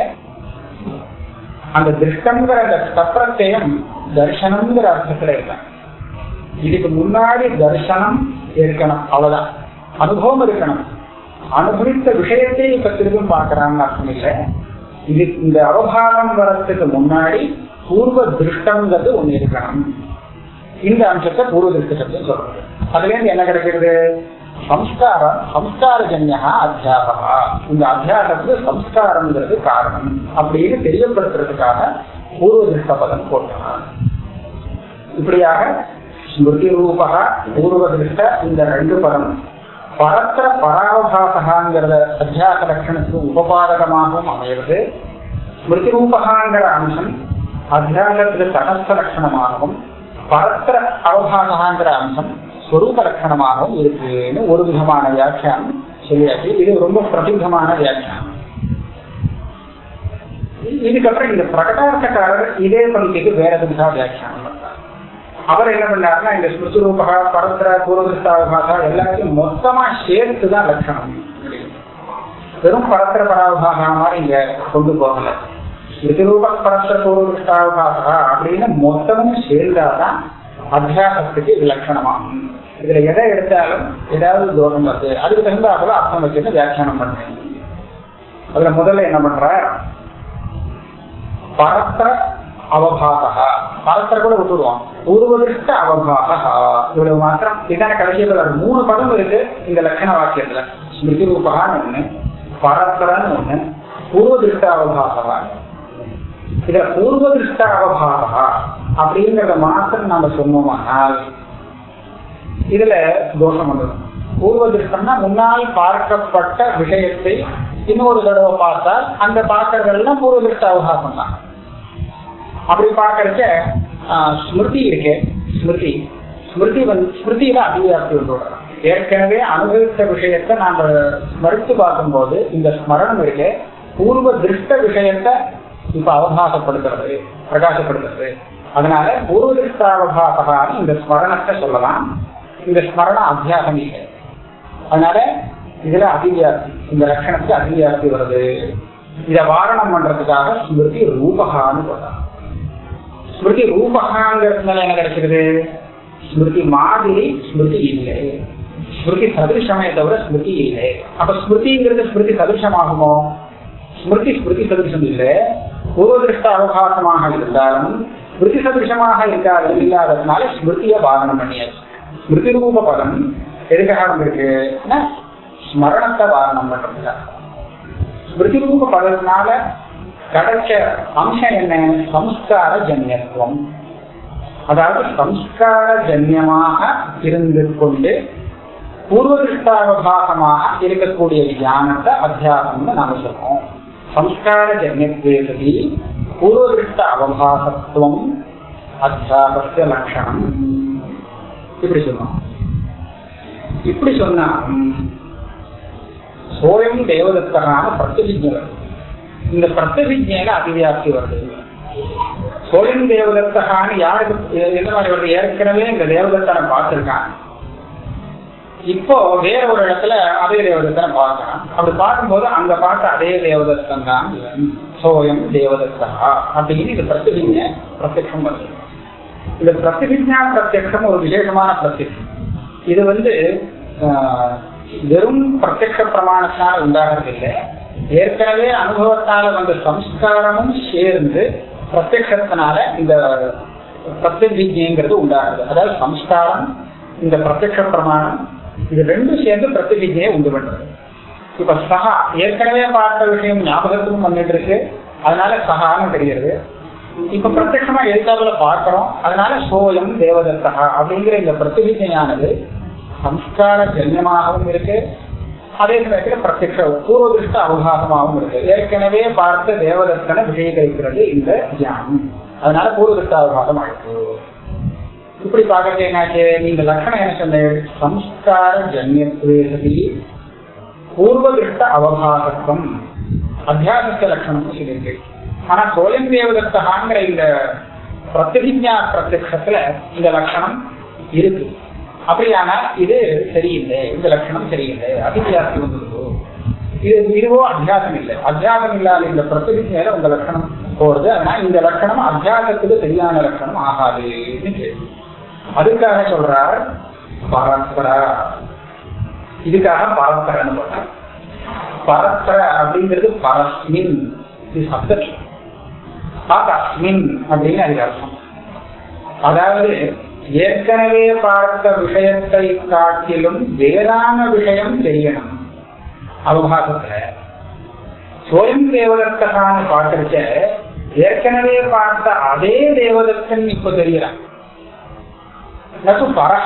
S1: அந்த திருஷ்டங்கிற அந்த சப்பிரத்தையும் தர்சனம்ங்கிற அர்த்தத்துல இல்லை இதுக்கு முன்னாடி தர்சனம் இருக்கணும் அவ்வளவுதான். அனுபவம் இருக்கணும். அனுபவித்த விஷயத்தை இப்ப திரும்ப பார்க்கறான்னு அர்த்தம் இல்லை இது இந்த அவபாகம் வரத்துக்கு முன்னாடி பூர்வ திருஷ்டங்கிறது ஒண்ணு இருக்கணும். இந்த அம்சத்தை பூர்வ திருஷ்டத்தை சொல்றது. அதுல இருந்து என்ன கிடைக்கிறது? சம்ஸ்காரம் சம்ஸ்காரஜன்யா அத்தியாபகா இந்த அத்தியாசத்துக்கு சம்ஸ்காரம்ங்கிறது காரணம் அப்படின்னு தெரியப்படுத்துறதுக்காக பூர்வ திருஷ்ட பதம் போட்டான். இப்படியாக ஸ்மிருதி ரூபகா பூர்வ திருஷ்ட இந்த ரெண்டு பதம். பரத்திர பராவபாசகாங்கிறத அத்தியாச லட்சணத்துக்கு உபபாதகமாகவும் அமைகிறது. ஸ்மிருதி ரூபகாங்கிற அம்சம் அத்தியாசத்துக்கு தடஸ்த லட்சணமாகவும் பரத்திர அவபாசகாங்கிற அம்சம் ஸ்வரூப லட்சணமாகவும் இருக்குன்னு ஒரு விதமான வியாக்கியானம். சொல்லியாச்சு இது ரொம்ப பிரசித்தமான வியாக்கியானம். இதுக்கப்புறம் இந்த பிரகடார்த்தக்காரர் இதே பகுதிக்கு வேற விதமான வியாக்கியானம் அவர் என்ன பண்ணாருன்னா இந்த ஸ்மிருதி ரூபகா பரத்திர பூர்வகிருஷ்டாவகாசா எல்லாத்தையும் மொத்தமா சேர்த்துதான் லட்சணம். வெறும் பரத்திர பராவபாகா மாதிரி இங்க கொண்டு போகல. ஸ்மிருதி ரூப அப்படின்னு மொத்தமும் சேர்ந்தாதான் அத்தியாசத்துக்கு இது லட்சணமாகும் இதுல எதை எடுத்தாலும் ஏதாவது தோஷம் வருது அதுக்கு தகுந்தாப்புல அர்த்தம் வச்சுட்டு வியாக்கியானம் பண்றேன் அதுல முதல்ல என்ன பண்ற பரத்திர அவபாகா பரத்திர கூட விட்டுடுவோம் பூர்வதிஷ்ட அவபாகா இவ்வளவு மாத்திரம் இதான கடைசியில் ஒரு மூணு பதம் இருக்கு இந்த லட்சண வாக்கியத்துல ஸ்மிருதி ரூபகான்னு ஒண்ணு பரத்திரன்னு ஒண்ணு பூர்வதிஷ்ட அவபாகா இதுல பூர்வதிஷ்ட அவபாகா அப்படிங்கிறத மாத்திரம் நாம சொன்னோமானால் இதுல தோஷம் வந்துடும் பூர்வ திருஷ்டம்னா முன்னால் பார்க்கப்பட்ட விஷயத்தை இன்னொரு தடவை பார்த்தால் அந்த பார்க்கறதெல்லாம் பூர்வ திருஷ்ட அவகாசம் தான் அப்படி பார்க்கறச்ச ஸ்மிருதி இருக்கு ஸ்மிருதி. ஸ்மிருதி வந்து ஸ்மிருதியில அதிகாரத்தை வந்து ஏற்கனவே அனுபவித்த விஷயத்தை நாம ஸ்மரித்து பார்க்கும்போது இந்த ஸ்மரணம் இருக்கு பூர்வ திருஷ்ட விஷயத்தை இப்ப அவகாசப்படுத்துறது பிரகாசப்படுத்துறது அதனால பூர்வ இந்த ஸ்மரணத்தை சொல்லலாம். இந்த ஸ்மரண அத்தியாசம் இல்லை அதனால இதுல அதிவியாப்தி இந்த லட்சணத்துக்கு அதிவியாப்தி வருது. இத வாரணம் பண்றதுக்காக ஸ்மிருதி ரூபகான்னு சொல்றாங்க ஸ்மிருதி ரூபகாங்கிறதுனால என்ன கிடைக்கிறது? ஸ்மிருதி மாதிரி ஸ்மிருதி இல்லை. ஸ்மிருதி சதிருஷமே தவிர ஸ்மிருதி இல்லை. அப்ப ஸ்மிருதிங்கிறது ஸ்மிருதி சதிருஷமாகுமோ? ஸ்மிருதி ஸ்மிருதி சதிருஷம் இல்லை. பூர்வதிருஷ்ட அவகாசமாக இருந்தாலும் ஸ்மிருதி சதிருஷமாக இருக்காது இல்லாததுனால ஸ்மிருதியை வாரணம் பண்ணியாச்சு ஸ்மிருதி ரூப பதம் எதுக்காக இருக்குன்னா ஸ்மரணத்தை வாரணம் பண்றதுக்காக. ஸ்மிருதி ரூப பதத்தினால கிடைச்ச அம்சம் என்ன? சம்ஸ்கார ஜன்யத்துவம். அதாவது சம்ஸ்கார ஜன்யமாக இருந்து கொண்டு பூர்வதிஷ்டாவபாசமாக இருக்கக்கூடிய ஞானத்தை அத்தியாசம்னு நாம சொல்றோம். சம்ஸ்கார ஜன்யத்வேதி பூர்வதிஷ்ட அவபாசத்துவம் அத்தியாசத்திய லட்சணம் இப்படி சொன்னோம் இப்படி சொன்னா சோயம் தேவதத்தனான பிரத்திவிஜை இந்த பிரத்யபிஜையில அதிவியாப்தி வருது சோயம் தேவதத்தகான்னு யாருக்கு என்ன மாதிரி வருது ஏற்கனவே இந்த தேவதத்தனை பார்த்திருக்கான் இப்போ வேற ஒரு இடத்துல அதே தேவதத்தனை பார்க்கறான் அப்படி பார்க்கும்போது அங்க பார்த்த அதே தேவதத்தன் தான் சோயம் தேவதத்தா அப்படின்னு இது பிரத்திவிஜை பிரத்யட்சம் வருது. இந்த பிரத்திவிஜா பிரத்யட்சம் ஒரு விசேஷமான பிரத்யட்சம் இது வந்து வெறும் பிரத்யட்ச பிரமாணத்தினால உண்டாகிறதில்லை. ஏற்கனவே அனுபவத்தால வந்த சம்ஸ்காரமும் சேர்ந்து பிரத்யட்சத்தினால இந்த பிரத்யஜிங்கிறது உண்டாகிறது. அதாவது சம்ஸ்காரம் இந்த பிரத்யட்ச பிரமாணம் இது ரெண்டும் சேர்ந்து பிரத்யவிஜையை உண்டு பண்றது இப்ப சகா ஏற்கனவே பார்த்த விஷயம் ஞாபகத்துக்கும் வந்துட்டு இருக்கு. அதனால சகான்னு தெரிகிறது. இப்ப பிரத்யமா எதிர்கால பார்க்கிறோம்? அதனால சோயம் தேவதத்தகா அப்படிங்கிற இந்த பிரத்திவிஜையானது சம்ஸ்கார ஜன்யமாகவும் இருக்கு. அதே சமயத்துல பிரத்யக்ஷ பூர்வதிருஷ்ட அவகாசமாகவும் இருக்கு. ஏற்கனவே பார்த்த தேவதத்தனை விஷயகரிக்கிறது இந்த தியானம் அதனால பூர்வதிருஷ்ட அவகாசம் ஆயிடுச்சு இப்படி பாக்குறது என்னாச்சு? நீங்க லட்சணம் என்ன சொன்ன சம்ஸ்கார ஜன்யத்வேசதி பூர்வகிருஷ்ட அவகாசத்துவம் அத்தியாசத்த லட்சணம் சொல்லியிருக்கு. ஆனா சோழன் தேவதத்தகாங்கிற இந்த பிரதிஜா பிரத்யத்துல இந்த லட்சணம் இருக்கு. அப்படியானா இது சரியில்லை. இந்த லட்சணம் சரியில்லை. அபித்தியாசம் வந்துருக்கோ இது இதுவோ அத்தியாசம் இல்லை. அத்தியாசம் இல்லாத இந்த பிரதிஜையில உங்க லட்சணம் போடுது. ஆனா இந்த லட்சணம் அத்தியாசத்துக்கு சரியான லட்சணம் ஆகாதுன்னு கேள்வி அதுக்காக சொல்றார் பரஸ்பர. இதுக்காக பரஸ்பரன்னு சொல்றார் பரஸ்பர அப்படிங்கிறது பரஸ்மின். இது சப்தம். பரஸ்மின் அப்படின்னு அதுக்கு அர்த்தம் அதாவது ஏற்கனவே பார்த்த விஷயத்தை காட்டிலும் வேறான விஷயம் தெரியணும். அவகாசத்துல. சுயம் தேவதற்கான பார்க்கறச்ச ஏற்கனவே பார்த்த அதே தேவதத்தன் இப்ப தெரியறான் பரஹ.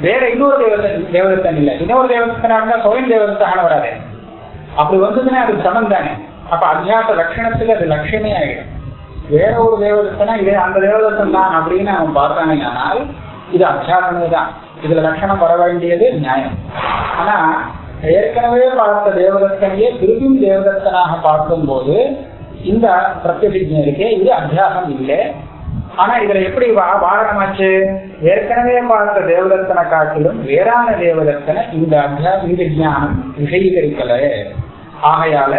S1: வேற இன்னொரு தேவதன் தேவதத்தன் இல்ல. இன்னொரு தேவதத்தனா இருந்தா சுயம் தேவதத்தான வராது. அப்படி வந்ததுன்னா அது சமம் தானே. அப்ப அத்தியாச லட்சணத்துக்கு அது லட்சணமே ஆகிடும் வேற ஒரு தேவதத்தனா இதே அந்த தேவதத்தன் தான் அப்படின்னு அவன் பார்த்தானே ஆனால் இது அத்தியாசமே தான். இதுல லட்சணம் வர வேண்டியது நியாயம். ஆனா ஏற்கனவே பார்த்த தேவதத்தனையே திருப்பியும் தேவதத்தனாக பார்க்கும் போது இந்த பிரத்யபிஜை இருக்கே இது அத்தியாசம் இல்லை. ஆனா இதுல எப்படி வாரணமாச்சு? ஏற்கனவே பார்த்த தேவதத்தனை காட்டிலும் வேறான தேவதத்தனை இந்த அத்தியாசம் இந்த ஜானம் விஷயீகரிக்கல ஆகையால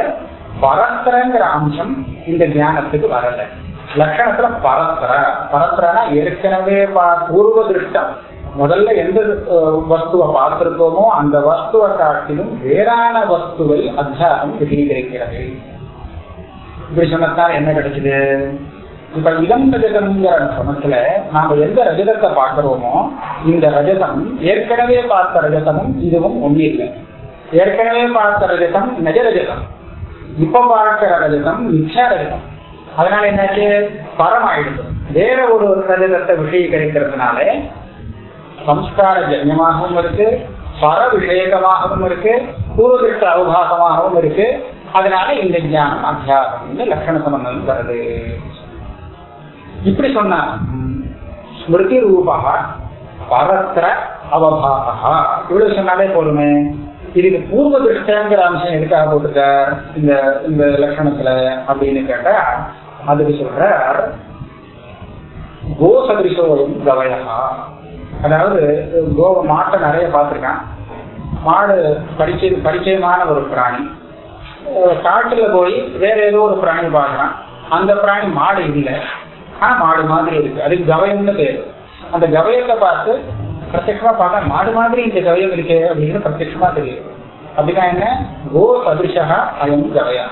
S1: பரத்திரங்கிற அம்சம் இந்த தியானத்துக்கு வரல. லட்சணத்துல பரத்திர பரத்திரனா ஏற்கனவே பூர்வ திருஷ்டம். முதல்ல எந்த வஸ்துவை பார்த்திருக்கோமோ அந்த வஸ்துவை காட்டிலும் வேறான வஸ்துவை அத்தியாசம் விசீகரிக்கிறது இப்படி சொன்னதால் என்ன கிடைச்சது? இப்ப இளம் ரஜதம்ங்கிற சமத்துல நாம எந்த ரஜதத்தை பார்க்கிறோமோ இந்த ரஜதம் ஏற்கனவே பார்த்த ரஜதமும் இதுவும் ஒண்ணு இல்லை ஏற்கனவே பார்த்த ரஜதம் நஜ ரஜதம். இப்ப பார்க்கிற ரஜதம் மிச்சா ரஜதம். அதனால என்னாச்சு? பரம் ஆயிடுது வேற ஒரு ரஜதத்தை விஷயீகரிக்கிறதுனால சம்ஸ்கார ஜன்யமாகவும் இருக்கு பர விஷயகமாகவும் இருக்கு பூர்வதிருஷ்ட அவகாசமாகவும் இருக்கு. அதனால இந்த ஞானம் அத்தியாசம் லட்சண சம்பந்தம் வருது இப்படி சொன்னார் ஸ்மிருதி ரூபா பரத்திர அவபாகா இவ்வளவு சொன்னாலே போதுமே. இதுக்கு பூர்வ திருஷ்டங்கிற அம்சம் எதுக்காக போட்டிருக்கார்? இந்த இந்த லட்சணத்துல அப்படின்னு கேட்டா அதுக்கு சொல்றார் கோ சதிரிசோரும் கவயா அதாவது கோ மாட்டை நிறைய பார்த்துருக்கான். மாடு படிச்ச பரிச்சயமான ஒரு பிராணி. காட்டுல போய் வேற ஏதோ ஒரு பிராணி பார்க்கலாம் அந்த பிராணி மாடு இல்லை. ஆனா மாடு மாதிரி இருக்கு. அதுக்கு கவயம்னு பேரு. அந்த கவயத்தை பார்த்து பிரத்யமா பார்த்தா மாடு மாதிரி இந்த கவயம் இருக்கு அப்படின்னு பிரத்யமா தெரியும் அப்படின்னா என்ன? கோ சதிருஷா அயம் கவயா.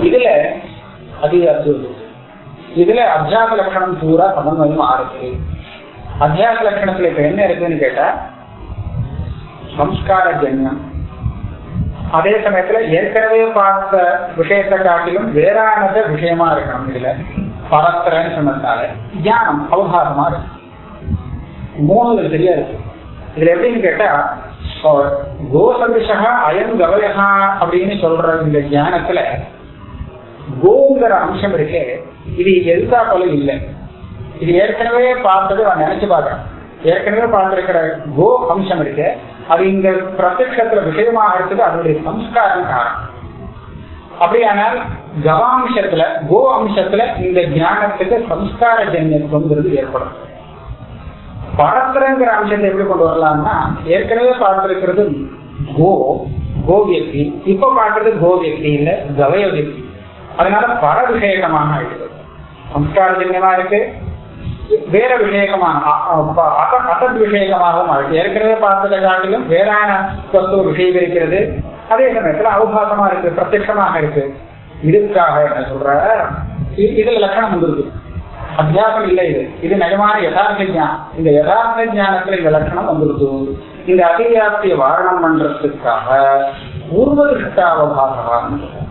S1: இதுல அது அது இதுல அத்தியாச லட்சணம் பூரா சமன்வயம் ஆறுது அத்தியாச லட்சணத்துல இப்ப என்ன இருக்குன்னு கேட்டா சம்ஸ்கார ஜன்யம் அதே சமயத்துல ஏற்கனவே பார்த்த விஷயத்தை காட்டிலும் வேறானத விஷயமா இருக்கணும் இதுல. பரத்திரன்னு சொன்னதால தியானம் அவகாசமா இருக்கு. மூணு சரியா இருக்கு. இதுல எப்படின்னு கேட்டா இப்போ கோசதிஷா அயம் கவயகா அப்படின்னு சொல்ற இந்த ஞானத்துல கோங்கிற அம்சம் இருக்கு இது எதுக்கா இல்லை? இது ஏற்கனவே பார்த்தது நான் நினைச்சு பார்க்கறேன். ஏற்கனவே பார்த்திருக்கிற கோ அம்சம் இருக்கு. அது இந்த பிரத்யத்துல விஷயமாக இருக்குது அதனுடைய சம்ஸ்காரம் காரணம். அப்படியானால் கவாம்சத்துல கோ அம்சத்துல இந்த ஞானத்துக்கு சம்ஸ்கார ஜன்யத்துவங்கிறது ஏற்படும். பரத்திரங்கிற அம்சத்தை எப்படி கொண்டு வரலாம்னா ஏற்கனவே பார்த்திருக்கிறது கோ கோவியக்தி இப்ப பார்க்கறது கோவியக்தி இல்ல கவய வியக்தி. அதனால பர விஷயகமாக ஆயிடுது. சம்ஸ்கார ஜன்யமா இருக்கு வேற விஷயகமாக அசத் விஷயகமாகவும் இருக்கு ஏற்கனவே பார்த்ததை காட்டிலும் வேறான வஸ்து விஷயீகரிக்கிறது அதே சமயத்துல அவகாசமா இருக்கு பிரத்யமாக இருக்கு. இதுக்காக என்ன சொல்ற இதுல லட்சணம் வந்துருக்கு அத்தியாசம் இல்லை இது. இது நிஜமான யதார்த்த ஞானம். இந்த யதார்த்த ஞானத்துல இந்த லட்சணம் வந்துருக்கு இந்த அதிகாரத்தை வாரணம் பண்றதுக்காக பூர்வ திருஷ்டாவபாசகான்னு சொல்றாங்க.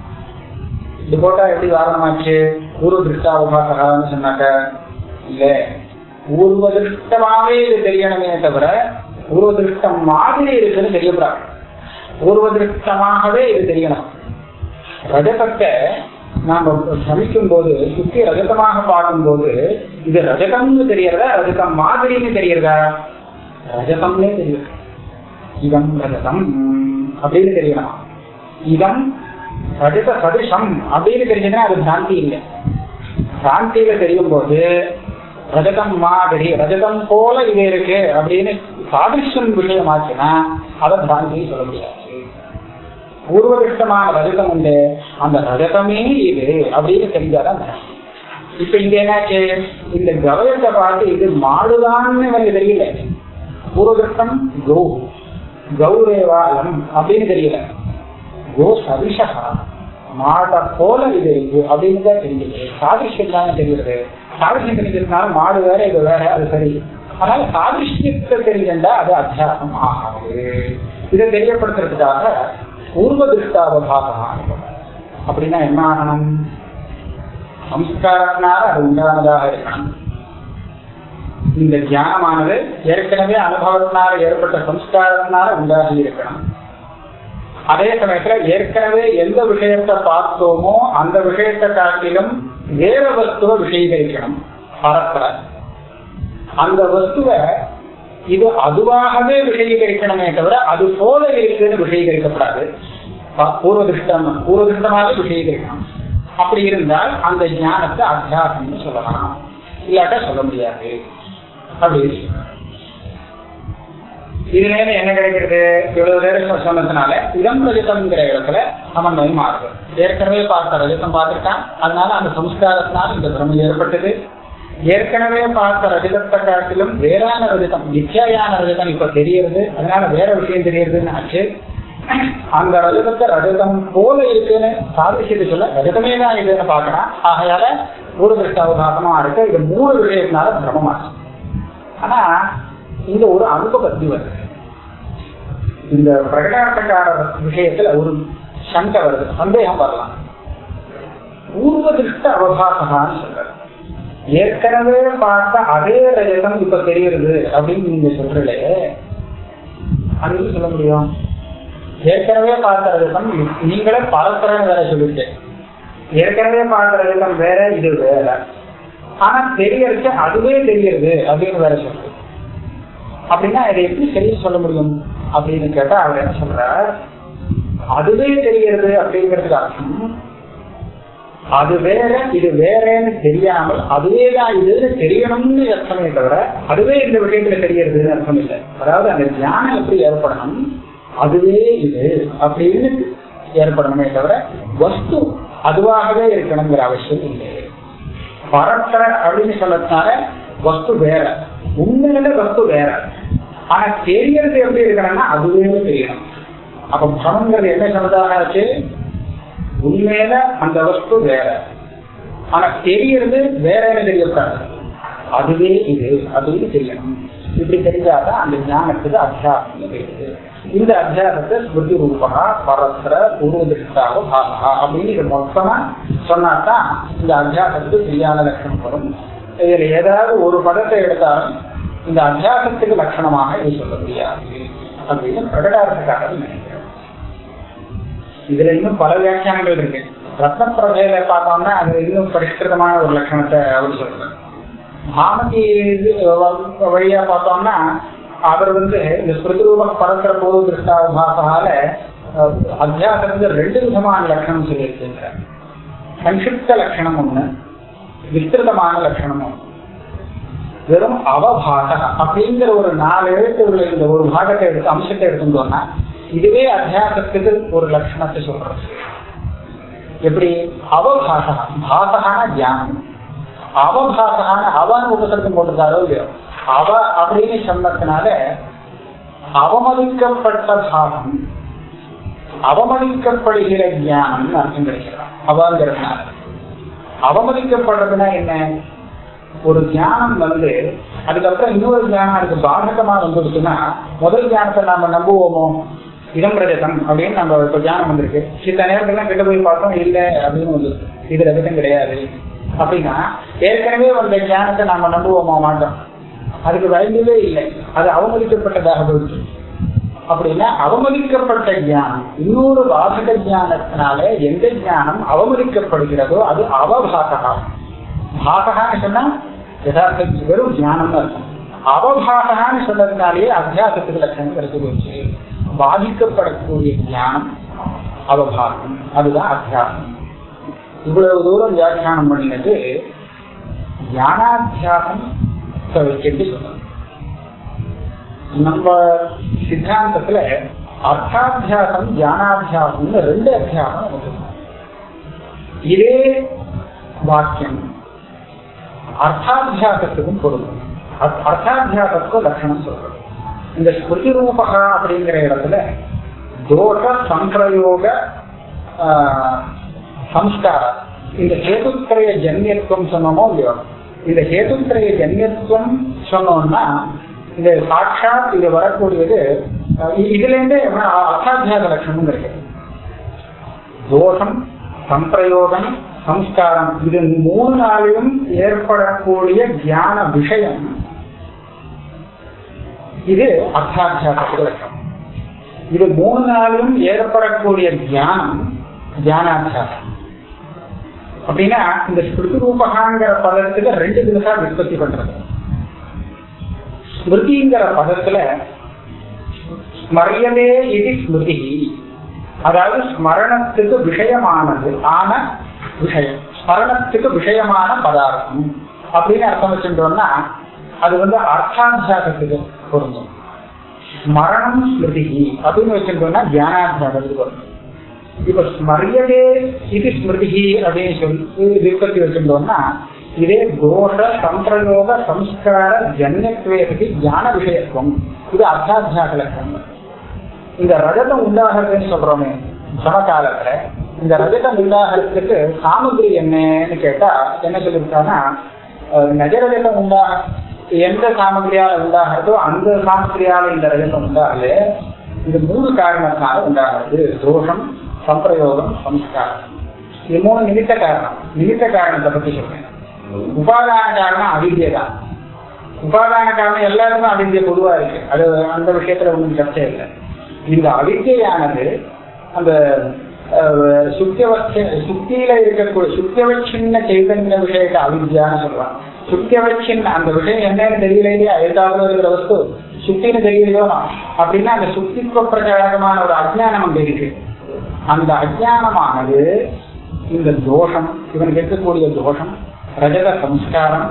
S1: இது போட்டா எப்படி வாரணமாச்சு? பூர்வ திருஷ்டாவபாசகான்னு சொன்னாக்க இல்ல. பூர்வ திருஷ்டமாவே இது தெரியணுமே தவிர பூர்வ திருஷ்டம் மாதிரி இருக்குன்னு தெரியப்படாது பூர்வ திருஷ்டமாகவே இது தெரியணும். ரஜதத்தை நாம சமைக்கும் போது சுத்தி ரஜதமாக பார்க்கும்போது இது ரஜதம்னு தெரியறதா ரஜதம் மாதிரின்னு தெரியறதா? ரஜதம்னே தெரியும் இதம் ரஜதம் அப்படின்னு தெரியணும். இதம் ரஜத சதுஷம் அப்படின்னு தெரிஞ்சதுன்னா அது பிராந்தி இல்லை. பிராந்தியில தெரியும் போது ரஜதம் மாதிரி ரஜதம் போல இது இருக்கு அப்படின்னு சாதிஷம் விஷயமாச்சுன்னா அதை பிராந்தியை சொல்ல முடியாது. பூர்வதிஷ்டமான ரஜதம் உண்டு. அந்த ரஜதமே இது அப்படின்னு தெரிஞ்சாதான் இப்ப இங்க என்னாச்சு? இந்த கவயத்தை பார்த்து இது மாடுதான்னு எனக்கு தெரியல. பூர்வதிஷ்டம் கௌ. கௌரேவாலம் அப்படின்னு தெரியல. கோ சதிஷா மாடை போல இது இருக்கு அப்படின்னு தான் தெரியுது சாதிஷ்யம் தானே தெரியுது. சாதிஷ்யம் தெரிஞ்சதுனால மாடு வேற இது வேற அது சரி. அதனால சாதிஷ்யத்தை தெரிஞ்சா அது அத்தியாசம் ஆகாது. இதை தெரியப்படுத்துறதுக்காக பூர்வ திருஷ்டாவபாசம் அப்படின்னா என்ன ஆகணும்? சம்ஸ்காரத்தினால அது உண்டானதாக இருக்கணும். இந்த தியானமானது ஏற்கனவே அனுபவத்தினால ஏற்பட்ட சம்ஸ்காரத்தினால உண்டாகி இருக்கணும். அதே சமயத்துல ஏற்கனவே எந்த விஷயத்தை பார்த்தோமோ அந்த விஷயத்தை காட்டிலும் வேற வஸ்துவ விஷயீகரிக்கணும். பரப்புற அந்த வஸ்துவை இது அதுவாகவே விஷயீகரிக்கணுமே தவிர அது போல இருக்குன்னு விஷயீகரிக்கப்படாது. ப- பூர்வதிஷ்டமாக விஷயீகரிக்கணும். அப்படி இருந்தால் அந்த ஞானத்தை அத்தியாசம்னு சொல்லலாம். இல்லாட்டா சொல்ல முடியாது. அப்படி. இதுல இருந்து என்ன கிடைக்கிறது? இவ்வளவு நேரம் சொன்னதுனால இடம் ரஜிதம்ங்கிற இடத்துல சமன்வயம் மாறுது. ஏற்கனவே பார்த்த ரஜிதம் பார்த்துட்டான் அதனால அந்த சம்ஸ்காரத்தினால் இந்த பிரமம் ஏற்பட்டது. ஏற்கனவே பார்த்த ரஜிதத்தை காட்டிலும் வேறான ரஜிதம் நிச்சயான ரஜிதம் இப்ப தெரியறது அதனால வேற விஷயம் தெரியறதுன்னு ஆச்சு. அந்த ரஜதத்தை ரஜதம் போல இருக்குன்னு சாதிச்சது சொல்ல ரஜதமே தான் இதுன்னு பார்க்கலாம் ஆகையால ஒரு திருஷ்டாவகாசமா இருக்கு. இது மூணு விஷயத்தினால பிரமமாச்சு. ஆனா இங்க ஒரு அனுபவத்தி வருது. இந்த பிரகடாட்டக்கார விஷயத்துல ஒரு சங்கை வருது. சந்தேகம் வரலாம். பூர்வ திருஷ்ட அவகாசகான்னு சொல்றாரு. ஏற்கனவே பார்த்த அதே ரஜதம் இப்ப தெரியுது அப்படின்னு நீங்க சொல்றீங்களே அது சொல்ல முடியும்? ஏற்கனவே பார்த்த ரஜதம் நீங்களே பரஸ்பரம் வேற சொல்லிட்டு. ஏற்கனவே பார்த்த ரஜதம் வேற இது வேற. ஆனா தெரியறது அதுவே தெரியுது அப்படின்னு வேற சொல்றது அப்படின்னா இதை எப்படி சரியா சொல்ல முடியும்? அப்படின்னு கேட்டா அவர் என்ன சொல்றார்? அதுவே தெரிகிறது அப்படிங்கிறதுக்கு அர்த்தம். அது வேற இது வேறன்னு தெரியாமல் அதுவே தான் இதுன்னு தெரியணும்னு அர்த்தமே தவிர அதுவே இந்த விஷயத்துல தெரியறதுன்னு அர்த்தம் இல்லை. அதாவது அந்த ஞானம் எப்படி ஏற்படணும்? அதுவே இது அப்படின்னு ஏற்படணுமே தவிர வஸ்து அதுவாகவே இருக்கணுங்கிற அவசியம் இல்லை. பரத்தர அப்படின்னு சொல்லத்தினால வஸ்து வேற. உண்மையில வஸ்து வேற. ஆனா தெரியறது எப்படி இருக்கணும்னா அதுவே தெரியணும் அப்ப பணங்கிறது என்ன சொன்னதாக ஆச்சு உண்மையில அந்த வஸ்து வேற. ஆனா தெரியறது வேற என்ன தெரியக்கூடாது அதுவே இது அதுவே தெரியணும் இப்படி தெரிஞ்சாதான் அந்த ஞானத்துக்கு அத்தியாசம் இந்த அத்தியாசத்தை ஸ்மிருதி ரூபகா பரஸ்பர பூர்வதிஷ்டாவ பாகா அப்படின்னு இது மொத்தமா சொன்னாதான் இந்த அத்தியாசத்துக்கு சரியான லட்சணம் வரும். இதுல ஏதாவது ஒரு பதத்தை எடுத்தாலும் இந்த அத்தியாசத்துக்கு லட்சணமாக இது சொல்ல முடியாது அப்படின்னு பிரகடாரத்துக்காரர் நினைக்கிறேன் இதுல இன்னும் பல வியாக்கியானங்கள் இருக்கு. ரத்ன பிரபையில பார்த்தோம்னா அது இன்னும் பரிஷ்கிருதமான ஒரு லட்சணத்தை அவர் சொல்றாரு. பாமதி இது வழியா பார்த்தோம்னா அவர் வந்து இந்த ஸ்மிருதிரூபம் பறக்கிற போது திருஷ்டாபாசால அத்தியாசத்துக்கு ரெண்டு விதமான லட்சணம் சொல்லியிருக்கின்றார் சங்கிப்த லட்சணம் ஒண்ணு விஸ்திருதமான லட்சணமும் வெறும் அவபாக அப்படிங்கிற ஒரு நாலு எழுத்துள்ள இந்த ஒரு பாகத்தை எடுத்து அம்சத்தை எடுத்துட்டோம்னா இதுவே அத்தியாசத்துக்கு ஒரு லட்சணத்தை சொல்றது. எப்படி? அவபாசகா பாசகான தியானம் அவபாசகான அவன் உபசர்க்கம் போட்டிருக்காரோ இல்லையோ? அவ அப்படின்னு சொன்னதுனால அவமதிக்கப்பட்ட பாகம் அவமதிக்கப்படுகிற ஞானம் அர்த்தம் கிடைக்கிறான் அவங்கிறதுனால. அவமதிக்கப்படுறதுனா என்ன? ஒரு தியானம் வந்து அதுக்கப்புறம் இன்னொரு தியானம் அதுக்கு பாதகமா வந்துருச்சுன்னா முதல் தியானத்தை நாம நம்புவோமோ? இடம் பிரதேசம் அப்படின்னு நம்ம இப்ப தியானம் வந்திருக்கு. சில நேரத்துல கிட்ட போய் பார்த்தோம் இல்லை அப்படின்னு வந்துருக்கு இது ரஜதம் கிடையாது. அப்படின்னா ஏற்கனவே வந்த தியானத்தை நாம நம்புவோமா மாட்டோம். அதுக்கு வயதுவே இல்லை. அது அவமதிக்கப்பட்டதாக போயிடுச்சு. அப்படின்னா அவமதிக்கப்பட்ட ஞானம். இன்னொரு வாசக ஞானத்தினால எந்த ஞானம் அவமதிக்கப்படுகிறதோ அது அவபாகா பாசகான்னு சொன்னா யதார்த்த வெறும் ஞானம் இருக்கும் அவபாசகான்னு சொன்னதுனாலேயே அத்தியாசத்துக்கு லட்சணம் கிடைச்சு போச்சு. பாதிக்கப்படக்கூடிய ஞானம் அவபாகம். அதுதான் அத்தியாசம். இவ்வளவு தூரம் வியாக்கியானம் பண்ணினது ஞானாத்தியாசம் வச்சுட்டு நம்ம சித்தாந்தத்துல அர்த்தாத்தியாசம் ஞானாத்தியாசம்னு ரெண்டு அத்தியாசம் நமக்கு இதே வாக்கியம். அர்த்தாத்தியாசத்துக்கும் பொருந்தும் அர்த்த- அர்த்தாத்தியாசத்துக்கும் லட்சணம் சொல்றது. இந்த ஸ்மிருதி ரூபகா அப்படிங்கிற இடத்துல தோஷ சம்பிரயோக ஆஹ், சம்ஸ்காரம் இந்த கேதுத்திரைய ஜன்யத்துவம் சொன்னோமோ இல்லையோ? இந்த கேதுத்திரைய ஜன்யத்துவம் சொன்னோம்னா இந்த சாட்சாத் இது வரக்கூடியது இதுல இருந்தே அர்த்தாத்தியாச லட்சணம் இருக்கு தோஷம் சம்பிரயோகம் சம்ஸ்காரம் இது மூணு நாளிலும் ஏற்படக்கூடிய தியான விஷயம் இது அர்த்தாத்தியாசத்துக்கு லட்சம் இது மூணு நாளிலும் ஏற்படக்கூடிய தியானம் தியானாத்தியாசம் அப்படின்னா இந்த ஸ்மிருதி ரூபகாங்கிற பதத்துக்கு ரெண்டு தினசா உற்பத்தி பண்றது. ஸ்மிருதிங்கிற பதத்துல ஸ்மரியமே இது ஸ்மிருதி. அதாவது ஸ்மரணத்துக்கு விஷயமானது ஆன விஷயம். ஸ்மரணத்துக்கு விஷயமான பதார்த்தம். அப்படின்னு அர்த்தம் வச்சுட்டோம்னா அது வந்து அர்த்தாத்தியாசத்துக்கு பொருந்தும். ஸ்மரணம் ஸ்மிருதி அப்படின்னு வச்சுட்டோம்னா தியானாத்தியாசத்துக்கு பொருந்தும். இப்ப ஸ்மரியதே இது ஸ்மிருதி அப்படின்னு சொல்லி விருப்பத்தி வச்சுட்டோம்னா இதே கோஷ சம்பிரயோக சம்ஸ்கார ஜன்யத்வேதி ஞான விஷயத்துவம். இது அர்த்தாத்தியாச லட்சணம் இந்த ரஜதம் உண்டாகிறதுன்னு சொல்றோமே சமகாலத்துல. இந்த ரஜதம் உண்டாகிறதுக்கு சாமகிரி என்னன்னு கேட்டா என்ன சொல்லியிருக்காங்கன்னா நஜரஜதம் உண்டாக எந்த சாமகிரியால உண்டாகிறதோ அந்த சாமகிரியால இந்த ரஜதம் உண்டாகல இது மூணு காரணத்தினால உண்டாகிறது. தோஷம் சம்பிரயோகம் சம்ஸ்காரம். இது மூணு நிமித்த காரணம். நிமித்த காரணத்தை பத்தி சொல்றேன். உபாதான காரணம் அவித்தியை தான் உபாதான காரணம் எல்லாருக்கும் அவித்யை பொதுவா இருக்கு. அது அந்த விஷயத்துல ஒன்றும் சர்ச்சை இல்லை. இந்த அவித்தியானது அந்த அஹ், சுத்தியவச்ச சுத்தியில இருக்கக்கூடிய சுத்தியவச்சின்ன சைதன்ய விஷயத்தை அவித்யான்னு சொல்றான் சுத்தியவச்சின் அந்த விஷயம் என்னன்னு தெரியலையே ஏதாவது இருக்கிற வஸ்து. சுத்தின்னு தெரியலையோ? அப்படின்னா அந்த சுத்தித்துவ பிரகாரமான ஒரு அஜ்ஞானம் அங்க இருக்கு. அந்த அஜ்ஞானமானது இந்த தோஷம் இவனுக்கு இருக்கக்கூடிய தோஷம் ரஜத சம்ஸ்காரம்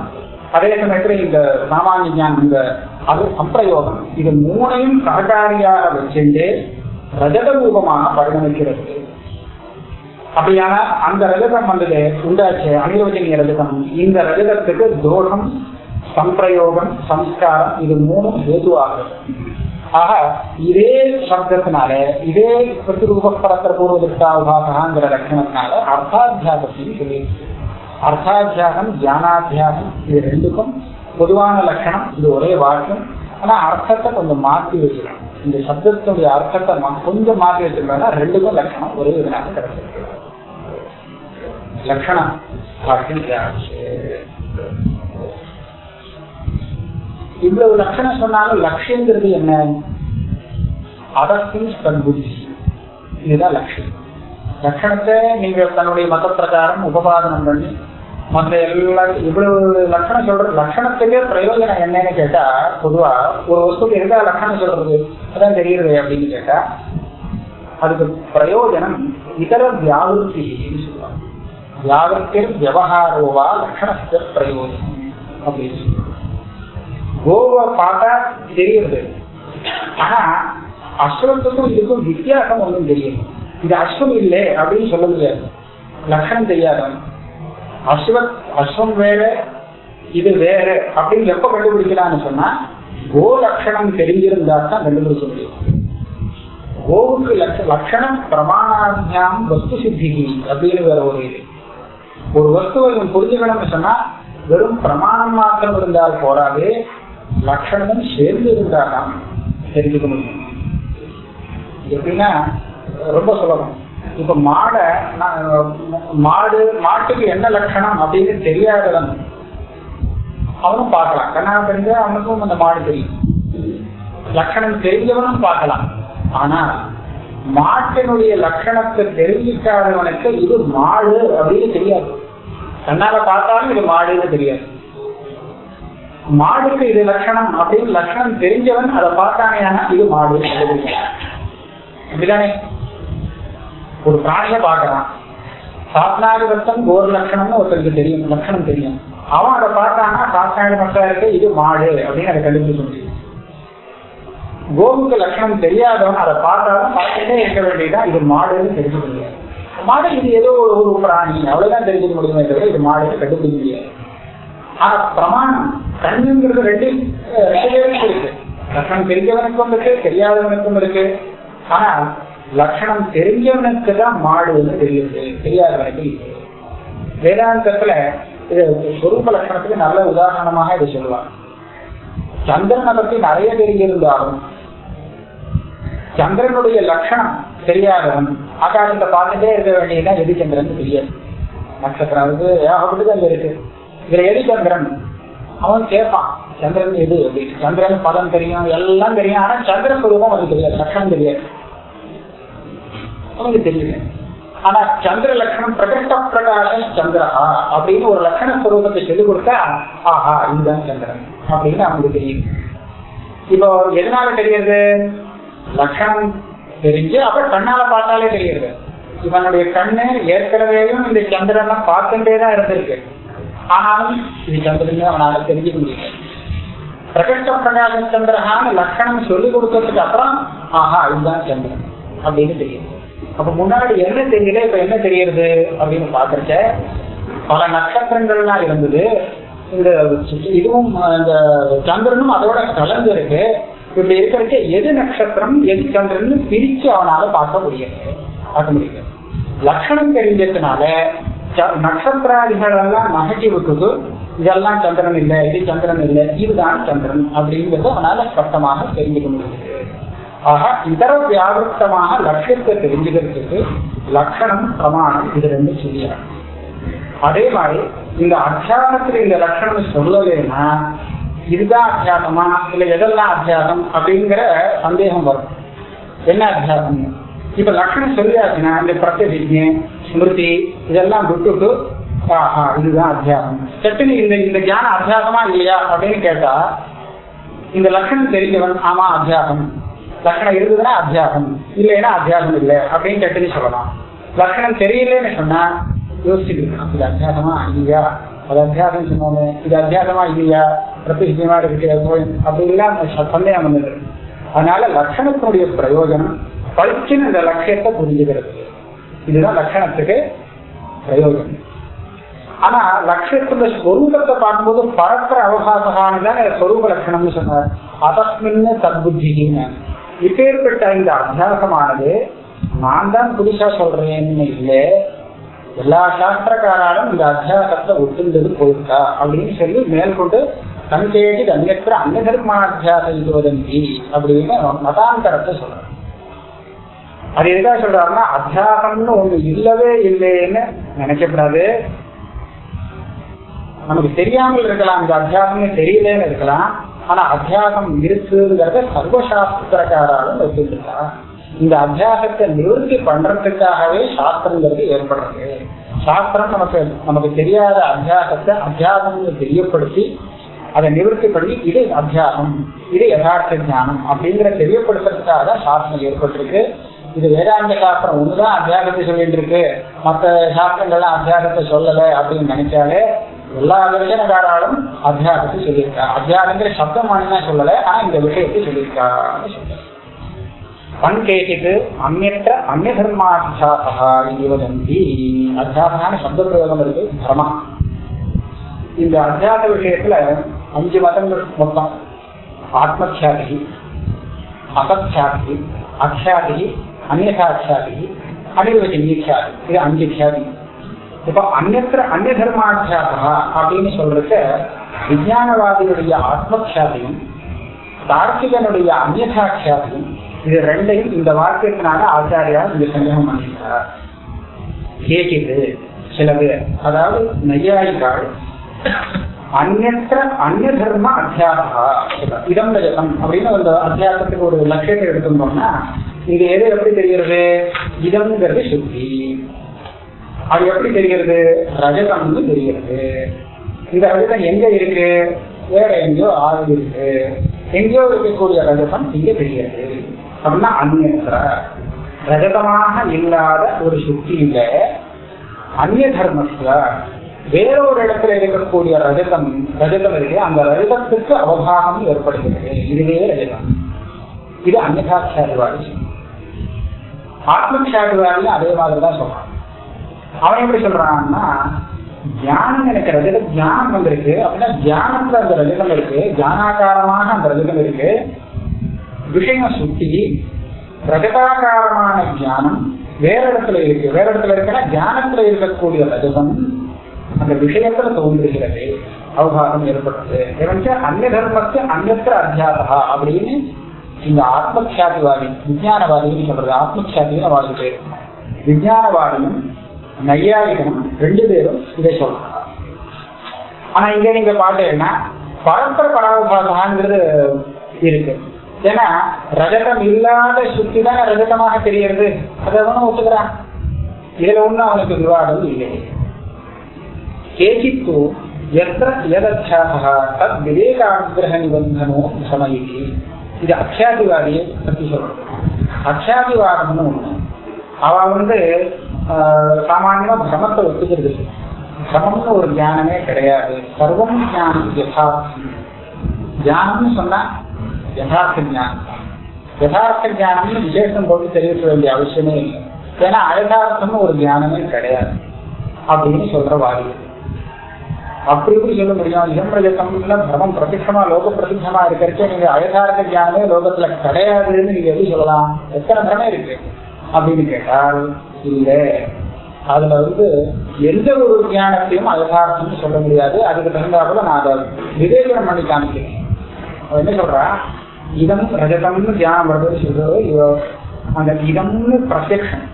S1: அதே சமயத்துல இந்த சாமானிய ஞானம் இந்த அது சம்பிரயோகம் இது மூணையும் சககாரியாக வச்சுட்டு ரஜத ரூபமாக பரிணமிக்கிறது. அப்படியான அந்த ரஜதம் வந்தது உண்டாச்சு அனிரோஜனிய ரஜதம் இந்த ரஜதத்துக்கு தோஷம் சம்பிரயோகம் சம்ஸ்காரம் இது மூணும் ஹேதுவாகிறது ஆக இதே சப்தத்தினால இதே பிரதிரூபப்படத்திர பூர்வதிஷ்டாபாசகாங்கிற லட்சணத்தினால அர்த்தாத்தியாசத்தையும் சொல்லியிருக்கு அர்த்தாபியாசம் தியானாபியாசம் இது ரெண்டுக்கும் பொதுவான லட்சணம். இது ஒரே வாக்கியம் ஆனா அர்த்தத்தை கொஞ்சம் மாற்றி வச்சிருக்கணும் இந்த சப்தத்தினுடைய அர்த்தத்தை கொஞ்சம் மாற்றி வச்சிருக்கோம்னா ரெண்டுக்கும் லட்சணம் ஒரே விதமாக கிடைச்சிருக்கு லட்சணம். வாக்கியம் இவ்வளவு லட்சணம் சொன்னாலும் லட்சியங்கிறது என்ன? அதற்கும் தன் புத்தி. இதுதான் லட்சியம். லட்சணத்தை நீங்க தன்னுடைய மத பிரகாரம் உபபாதனம் பண்ணி மற்ற எல்லா இவ்வளவு லட்சணம் சொல்ற லட்சணத்துக்கே பிரயோஜனம் என்னன்னு கேட்டா பொதுவா ஒரு வஸ்துக்கு எந்த லட்சணம் சொல்றது? அதான் தெரியுது அப்படின்னு கேட்டா அதுக்கு பிரயோஜனம் இதர வியாவிருத்தின்னு சொல்லுவாங்க. வியாவிருத்திர் விவகாரோவா லட்சணத்துக்கு பிரயோஜனம் அப்படின்னு சொல்லுவாங்க. கோவை பார்த்தா தெரியுது. ஆனா அஸ்வத்துக்கும் இதுக்கும் வித்தியாசம் ஒன்றும் தெரியும். இது அஸ்வம் இல்லை அப்படின்னு சொல்ல முடியாது லட்சணம் தெரியாதவன். அஸ்வத் அஸ்வம் வேற இது வேற அப்படின்னு எப்ப கண்டுபிடிக்கலாம்னு சொன்னா கோ லட்சணம் தெரிஞ்சிருந்தா தான் கண்டுபிடிக்க முடியும். கோவுக்கு லட்ச லட்சணம் பிரமாணாத்தியம் வஸ்து சித்திகி அப்படின்னு வேற ஒரு இது. ஒரு வஸ்துவை புரிஞ்சுக்கணும்னு சொன்னா வெறும் பிரமாணம் மாத்திரம் இருந்தால் போராது லட்சணமும் சேர்ந்து இருந்தால்தான் தெரிஞ்சுக்க முடியும். எப்படின்னா ரொம்ப சுலபம். இப்ப மாடை மாடு மாட்டுக்கு என்ன லட்சணம் அப்படின்னு தெரியாதவன் அவனும் பார்க்கலாம். கண்ணா தெரிஞ்ச அவனுக்கும் அந்த மாடு தெரியும். லட்சணம் தெரிஞ்சவனும் பார்க்கலாம். ஆனா மாட்டினுடைய லட்சணத்தை தெரிஞ்சிக்காதவனுக்கு இது மாடு அப்படின்னு தெரியாது. கண்ணால பார்த்தாலும் இது மாடுன்னு தெரியாது. மாடுக்கு இது லட்சணம் அப்படின்னு லட்சணம் தெரிஞ்சவன் அதை பார்த்தானே இது மாடு அப்படிதானே? ஒரு பிராணிய பாக்குறான் சாத்னாதி வர்த்தம் கோர் லட்சணம்னு ஒருத்தருக்கு தெரியும். லட்சணம் தெரியும். அவன் அதை பார்த்தான்னா சாத்னாதி வர்த்தம் இருக்கு இது மாடு அப்படின்னு அதை கண்டுபிடிக்க முடியும் கோவுக்கு லட்சணம் தெரியாதவன் அதை பார்த்தாலும் பார்த்துட்டே இருக்க வேண்டியதான் இது மாடுன்னு தெரிஞ்சுக்க முடியாது. மாடு இது ஏதோ ஒரு ஒரு பிராணி. அவ்வளவுதான் தெரிஞ்சுக்க முடியுமே தவிர இது மாடு கண்டுபிடிக்க முடியாது. ஆனா பிரமாணம் கண்ணுங்கிறது ரெண்டு ரெண்டு பேருக்கும் இருக்கு. லட்சணம் தெரிஞ்சவனுக்கும் இருக்கு தெரியாதவனுக்கும் இருக்கு. ஆனா லட்சணம் தெரிஞ்சவனுக்கு தான் மாடுன்னு தெரியுது. தெரியாத வரைக்கும் வேதாந்தத்துல இது சொரூப லட்சணத்துக்கு நல்ல உதாரணமாக இதை சொல்லுவாங்க சந்திரனை பத்தி நிறைய தெரிஞ்சிருந்தாலும் சந்திரனுடைய லட்சணம் தெரியாதவன் ஆகாசத்தை பார்த்துட்டே இருக்க வேண்டியதுதான் எது சந்திரன் தெரியாது. நட்சத்திரம் வந்து அப்படிதான் இருக்கு. இதுல எது சந்திரன் அவன் கேட்பான் சந்திரன் எது? அப்படின்னு. சந்திரன் பதம் தெரியும் எல்லாம் தெரியும். ஆனா சந்திர சுரூபம் அது தெரியாது. லட்சணம் தெரியாது. அவனுக்கு தெரியல. ஆனா சந்திர லட்சணம் பிரகட்ட பிரகாசம் சந்திரஹா அப்படின்னு ஒரு லட்சண ஸ்வரூபத்தை சொல்லிக் கொடுத்தா ஆஹா இதுதான் சந்திரன் அப்படின்னு அவனுக்கு தெரியும். இப்போ எதனால தெரியுது? லட்சணம் தெரிஞ்சு அப்புறம் கண்ணால பார்த்தாலே தெரியுது. இவனுடைய கண்ணு ஏற்கனவேயும் இந்த சந்திரன் பார்த்துட்டே தான் இருந்திருக்கு. ஆனாலும் இது சந்திரன் அவனால தெரிஞ்சுக்க முடியல. பிரகட்ட பிரகாச சந்திரஹான்னு லட்சணம் சொல்லிக் கொடுத்ததுக்கு அப்புறம் ஆஹா இதுதான் சந்திரன் அப்படின்னு தெரியுது. அப்ப முன்னாடி என்ன தெரியல இப்ப என்ன தெரியறது அப்படின்னு பாக்குறச்ச பல நட்சத்திரங்கள்லாம் இருந்தது. இந்த இதுவும் இந்த சந்திரனும் அதோட கலந்து இருக்கு. இப்படி இருக்கிறச்ச எது நட்சத்திரம் எது சந்திரன் பிரிச்சு அவனால பார்க்க முடியாது பார்க்க முடியாது லட்சணம் தெரிஞ்சதுனால நட்சத்திராதிகள் எல்லாம் மகிழ்ச்சி விட்டுது. இதெல்லாம் சந்திரன் இல்லை இது சந்திரன் இல்லை இதுதான் சந்திரன் அப்படிங்கிறது அவனால ஸ்பஷ்டமாக தெரிஞ்சுக்க முடியுது. ஆக இதர வியாபத்தமாக லட்சியத்தை தெரிஞ்சுக்கிறதுக்கு லட்சணம் பிரமாணம் இது ரெண்டு சொல்லியாங்க அதே மாதிரி இந்த அத்தியாசத்துல இந்த லட்சணம் சொல்லலைன்னா இதுதான் அத்தியாசமா இல்ல எதெல்லாம் அத்தியாசம் அப்படிங்கிற சந்தேகம் வரும். என்ன அத்தியாசம்? இப்ப லட்சணம் சொல்லியாச்சுன்னா இந்த பிரத்யபிஜை ஸ்மிருதி இதெல்லாம் விட்டுட்டு ஆஹா இதுதான் அத்தியாசம். சட்டுன்னு இந்த இந்த ஞானம் அத்தியாசமா இல்லையா அப்படின்னு கேட்டா இந்த லட்சணம் தெரிஞ்சவன் ஆமா அத்தியாசம். லக்ஷணம் இருந்ததுன்னா அத்தியாசம். இல்லைன்னா அத்தியாசம் இல்லை. அப்படின்னு சட்டுன்னு சொல்லலாம். லட்சணம் தெரியலன்னு சொன்னா யோசிச்சுட்டு இருக்கணும். இது அத்தியாசமா இல்லையா? அது அத்தியாசம் சொன்னோமே இது அத்தியாசமா இல்லையா? பிரத்யமா இருக்கு அப்படிலாம் சந்தேகம் வந்தது. அதனால லட்சணத்தினுடைய பிரயோஜனம் பளிச்சுன்னு இந்த லட்சியத்தை புரிஞ்சுக்கிறது. இதுதான் லட்சணத்துக்கு பிரயோஜனம். ஆனா லட்சியத்துல ஸ்வரூபத்தை பார்க்கும்போது பரப்புற அவகாசகானதான் ஸ்வரூப லட்சணம்னு சொன்னார். அதஸ்மின்னு சத்புத்தின்னு இப்பேற்பட்ட இந்த அத்தியாசமானது நான் தான் புதுசா சொல்றேன்னு இல்லை எல்லா சாஸ்திரக்காராலும் இந்த அத்தியாசத்தை ஒத்துந்தது போயிருக்கா அப்படின்னு சொல்லி மேற்கொண்டு சங்கேதி அந்நத்திர அன்ன தர்மாத்தியாசம் இது வதந்தி அப்படின்னு மதாந்தரத்தை சொல்றாரு. அது எதுக்காக சொல்றாருன்னா அத்தியாசம்னு ஒண்ணு இல்லவே இல்லைன்னு நினைக்கப்படாது. நமக்கு தெரியாமல் இருக்கலாம் இந்த அத்தியாசமே தெரியலன்னு இருக்கலாம். ஆனா அத்தியாசம் இருக்குங்கிறத சர்வசாஸ்திரக்காராலும் வச்சுருக்கா இந்த அத்தியாசத்தை நிவர்த்தி பண்றதுக்காகவே சாஸ்திரங்கிறது ஏற்படுறது சாஸ்திரம் நமக்கு நமக்கு தெரியாத அத்தியாசத்தை அத்தியாசம்னு தெரியப்படுத்தி அதை நிவர்த்திப்படுத்தி இது அத்தியாசம் இது யதார்த்த ஞானம் அப்படிங்கிற தெரியப்படுத்துறதுக்காக தான் சாஸ்திரம் ஏற்பட்டிருக்கு. இது வேதாந்த சாஸ்திரம் ஒண்ணுதான் அத்தியாசத்தை சொல்லிட்டு இருக்கு. மற்ற சாஸ்திரங்கள்லாம் அத்தியாசத்தை சொல்லலை அப்படின்னு நினைச்சாலே எல்லா தரிசனக்காராலும் அத்தியாசத்தை சொல்லியிருக்கா அத்தியாசங்கிற சப்தம் தான் சொல்லல ஆனா இந்த விஷயத்தை சொல்லியிருக்கான்னு சொல்ல பண்கேசித் அந்நற்ற அந்நிய தர்மாத்தியாசா இது வதந்தி சப்த பிரயோகம் இருக்கு தர்மா இந்த அத்தியாச விஷயத்துல அஞ்சு மதங்கள் மொத்தம். ஆத்மக்ஷாதி அசத்யாதி அக்ஷாதி அந்நியாட்சாதி அனிர்வச்சனீட்சாதி இது அஞ்சு கியாதி இப்ப அந்நத்திர அந்நிய தர்மாத்தியாசா அப்படின்னு சொல்றதுக்கு விஞ்ஞானவாதியுடைய ஆத்மக்ஷாதியும் தார்க்கிகனுடைய அந்நியாட்சாதியும் இது ரெண்டையும் இந்த வாக்கியத்தினால ஆச்சாரியார் இங்க சந்தேகம் பண்ணியிருக்கிறார். கேட்குது சில பேர். அதாவது நையாயிகாள் அந்நற்ற அந்நிய தர்ம அத்தியாசா இதம் ரஜதம் அப்படின்னு அந்த அத்தியாசத்துக்கு ஒரு லட்சியத்தை எடுத்துட்டோம்னா இங்க எது எப்படி தெரிகிறது? இடம்ங்கிறது சுத்தி. அது எப்படி தெரிகிறது? ரஜதம்னு தெரிகிறது. இந்த ரஜதம் எங்க இருக்கு? வேற எங்கேயோ ஆறு இருக்கு. எங்கேயோ இருக்கக்கூடிய ரஜதம் இங்க தெரிகிறது. அப்படின்னா அந்நியத்திர ரஜதமாக இல்லாத ஒரு சுத்தியில அந்நிய தர்மத்துல வேற ஒரு இடத்துல இருக்கக்கூடிய ரஜதம் ரஜதம் இருக்கு அந்த ரஜதத்துக்கு அவபாகம் ஏற்படுகிறது. இதுவே ரஜதம். இது அந்நியாட்சாதிவாதி ஆத்மக்ஷாதிவாதி அதே மாதிரிதான் சொல்றாங்க. அவன் எப்படி சொல்றான்னா தியானம் எனக்கு ரஜத தியானம் வந்திருக்கு. அப்படின்னா தியானத்துல அந்த ரஜதம் இருக்கு. தியானாகாரமாக அந்த ரஜதம் இருக்கு. விஷயம் சுத்தி ரஜதாகாரமான தியானம் வேற இடத்துல இருக்கு. வேற இடத்துல இருக்குன்னா தியானத்துல இருக்கக்கூடிய ரஜதம் அந்த விஷயத்துல தோன்றுகிறது. அவகாசம் ஏற்படுறது எவன்ச்ச அந்நிய தர்மத்து அந்நத்திர அத்தியாசா அப்படின்னு இந்த ஆத்மக்ஷாதிவாதி விஞ்ஞானவாதின்னு சொல்றது. ஆத்மக்ஷாதின்னு வாழ்க்கை விஜயானவாதியும் நையாயிகனும் ரெண்டு பேரும் இதை சொல்றாங்க ஆனா இங்க நீங்க பாத்தீங்கன்னா பரஸ்பர பராவபாசங்கிறது இருக்கு. ஏன்னா ரஜதம் இல்லாத சுத்தி தான் ரஜதமாக தெரியறது அதை ஒத்துக்கிறான். இதுல ஒண்ணு அவனுக்கு விவாதம் இல்லை. கேசித்து எத்த எதத்தியாக தத் விவேகாகிரக நிபந்தனோ சமயிதி. இது அக்ஷாதிவாதியை பத்தி சொல்றது. அக்ஷாதிவாதம்னு ஒண்ணு. அவ வந்து சாமானியமா பிரமத்தை ஒத்துக்கிறது. பிரமம்னு ஒரு ஞானமே கிடையாது. சர்வம் ஞானம் யதார்த்தம். ஞானம்னு சொன்னா யதார்த்த ஞானம். யதார்த்த ஞானம்னு விசேஷம் போட்டு தெரிவிக்க வேண்டிய அவசியமே இல்லை. ஏன்னா அயதார்த்தம்னு ஒரு ஞானமே கிடையாது. அப்படின்னு சொல்ற வாரியம் அப்படி இப்படி சொல்ல முடியும்? இளம்பிரஜத்தம்ல தர்மம் பிரமம் பிரதிஷமா லோக பிரதிஷமா இருக்கிறச்சே நீங்க அயதார்த்த ஞானமே லோகத்துல கிடையாதுன்னு நீங்க எப்படி சொல்லலாம்? எத்தனை தரமே இருக்கு? அப்படின்னு கேட்டால் இல்ல. அதுல வந்து எந்த ஒரு ஞானத்தையும் அதிகாரம்னு சொல்ல முடியாது. அதுக்கு தகுந்தாப்புல நான் அதை விவேகனம் பண்ணி காமிக்கிறேன். அவன் என்ன சொல்றா? இதம் ரஜதம்னு தியானம் வருது சொல்றது இவ அந்த இதம்னு பிரத்யக்ஷம்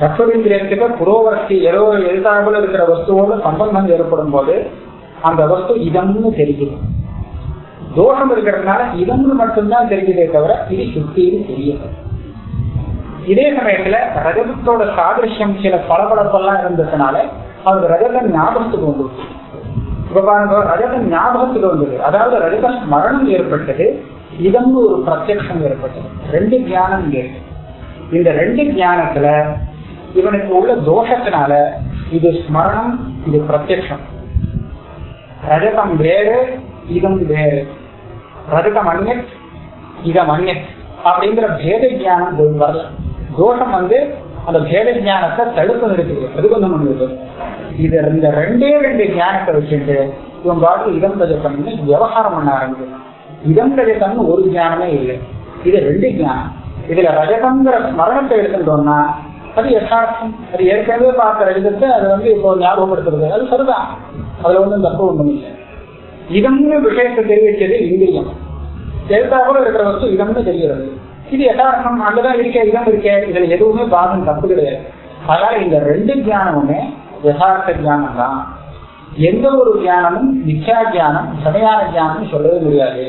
S1: தத்துவீந்திரியத்துக்கு புரோவர்த்தி ஏதோ எதிர்த்தாப்புல இருக்கிற வஸ்துவோட சம்பந்தம் ஏற்படும் போது அந்த வஸ்து இதம்னு தெரியுது தோஷம் இருக்கிறதுனால இதம்னு மட்டும்தான் தெரியுதே தவிர இது சுத்தின்னு தெரியல இதே சமயத்துல ரஜதத்தோட சாதிருஷ்யம் சில பளபளப்பெல்லாம் இருந்ததுனால அவருக்கு ரஜதன் ஞாபகத்துக்கு வந்துச்சு இப்ப பாருங்க ஞாபகத்துக்கு வந்தது. அதாவது ரஜத ஸ்மரணம் ஏற்பட்டது இதம்னு ஒரு பிரத்யட்சம் ஏற்பட்டது. ரெண்டு ஞானம் இந்த ரெண்டு ஞானத்துல இவனுக்கு உள்ள தோஷத்தினால இது ஸ்மரணம் இது பிரத்யக்ஷம். ரஜதம் வேறு இதம் வேறு. ரஜதம் அந்நத் இதம் அந்நத் அப்படிங்கிற பேத ஞானம் வரல. தோஷம் வந்து அந்த பேத ஞானத்தை தடுப்பு நிறுத்துது கொஞ்சம் பண்ணுது இது இந்த ரெண்டே ரெண்டு ஞானத்தை வச்சுட்டு இவன் பாட்டு இடம் ரஜத்தம்னு விவகாரம் பண்ண ஆரம்பிச்சு இதம் ரஜத்தம்னு ஒரு ஞானமே இல்லை. இது ரெண்டு ஞானம். இதுல ரஜதங்கிற ஸ்மரணத்தை எடுத்துட்டோம்னா அது யசார்த்தம் அது ஏற்கனவே பார்த்த ரஜதத்தை அது வந்து இப்போ ஞாபகப்படுத்துறது. அது சரிதான். அதுல ஒன்றும் தப்பு ஒண்ணும் இல்லை. இதம்னு விஷயத்தை தெரிவிச்சது இந்திரியம். கூட இருக்கிற வச்சு இதம்னு தெரிகிறது. இது யதார்த்தம் அங்கதான் இருக்க இடம் இருக்க இதுல எதுவுமே பாதம் தப்பு கிடையாது. அதனால இந்த ரெண்டு ஞானமுமே யதார்த்த ஞானம் தான். எந்த ஒரு ஞானமும் மித்யா ஞானம் சமையான தியானம் சொல்லவே முடியாது.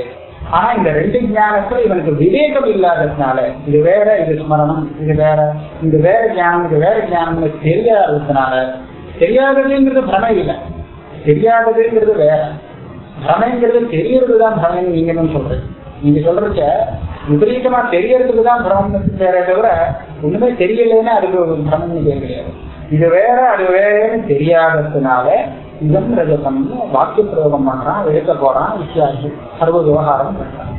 S1: ஆனா இந்த ரெண்டு ஞானத்துல இவனுக்கு விவேகம் இல்லாததுனால இது வேற இது ஸ்மரணம் இது வேற இது வேற ஞானம் இது வேற ஞானம் தெரியாததுனால தெரியாததுங்கிறது பிரமை இல்லை. தெரியாததுங்கிறது வேற. பிரமைங்கிறது தெரியறதுதான் பிரமைன்னு நீங்க சொல்றீங்க. நீங்க சொல்றத விபரீதமா தெரியறதுக்கு தான் பிரமம் வேற தவிர ஒண்ணுமே தெரியலன்னா அதுக்கு ஒரு பேர் கிடையாது. இது வேற அது வேறன்னு தெரியாததுனால இதம் ரஜதம்னு வாக்கிய பிரயோகம் பண்றான் எழுத போறான் வித்தியாசி சர்வ விவகாரம் பண்றான்.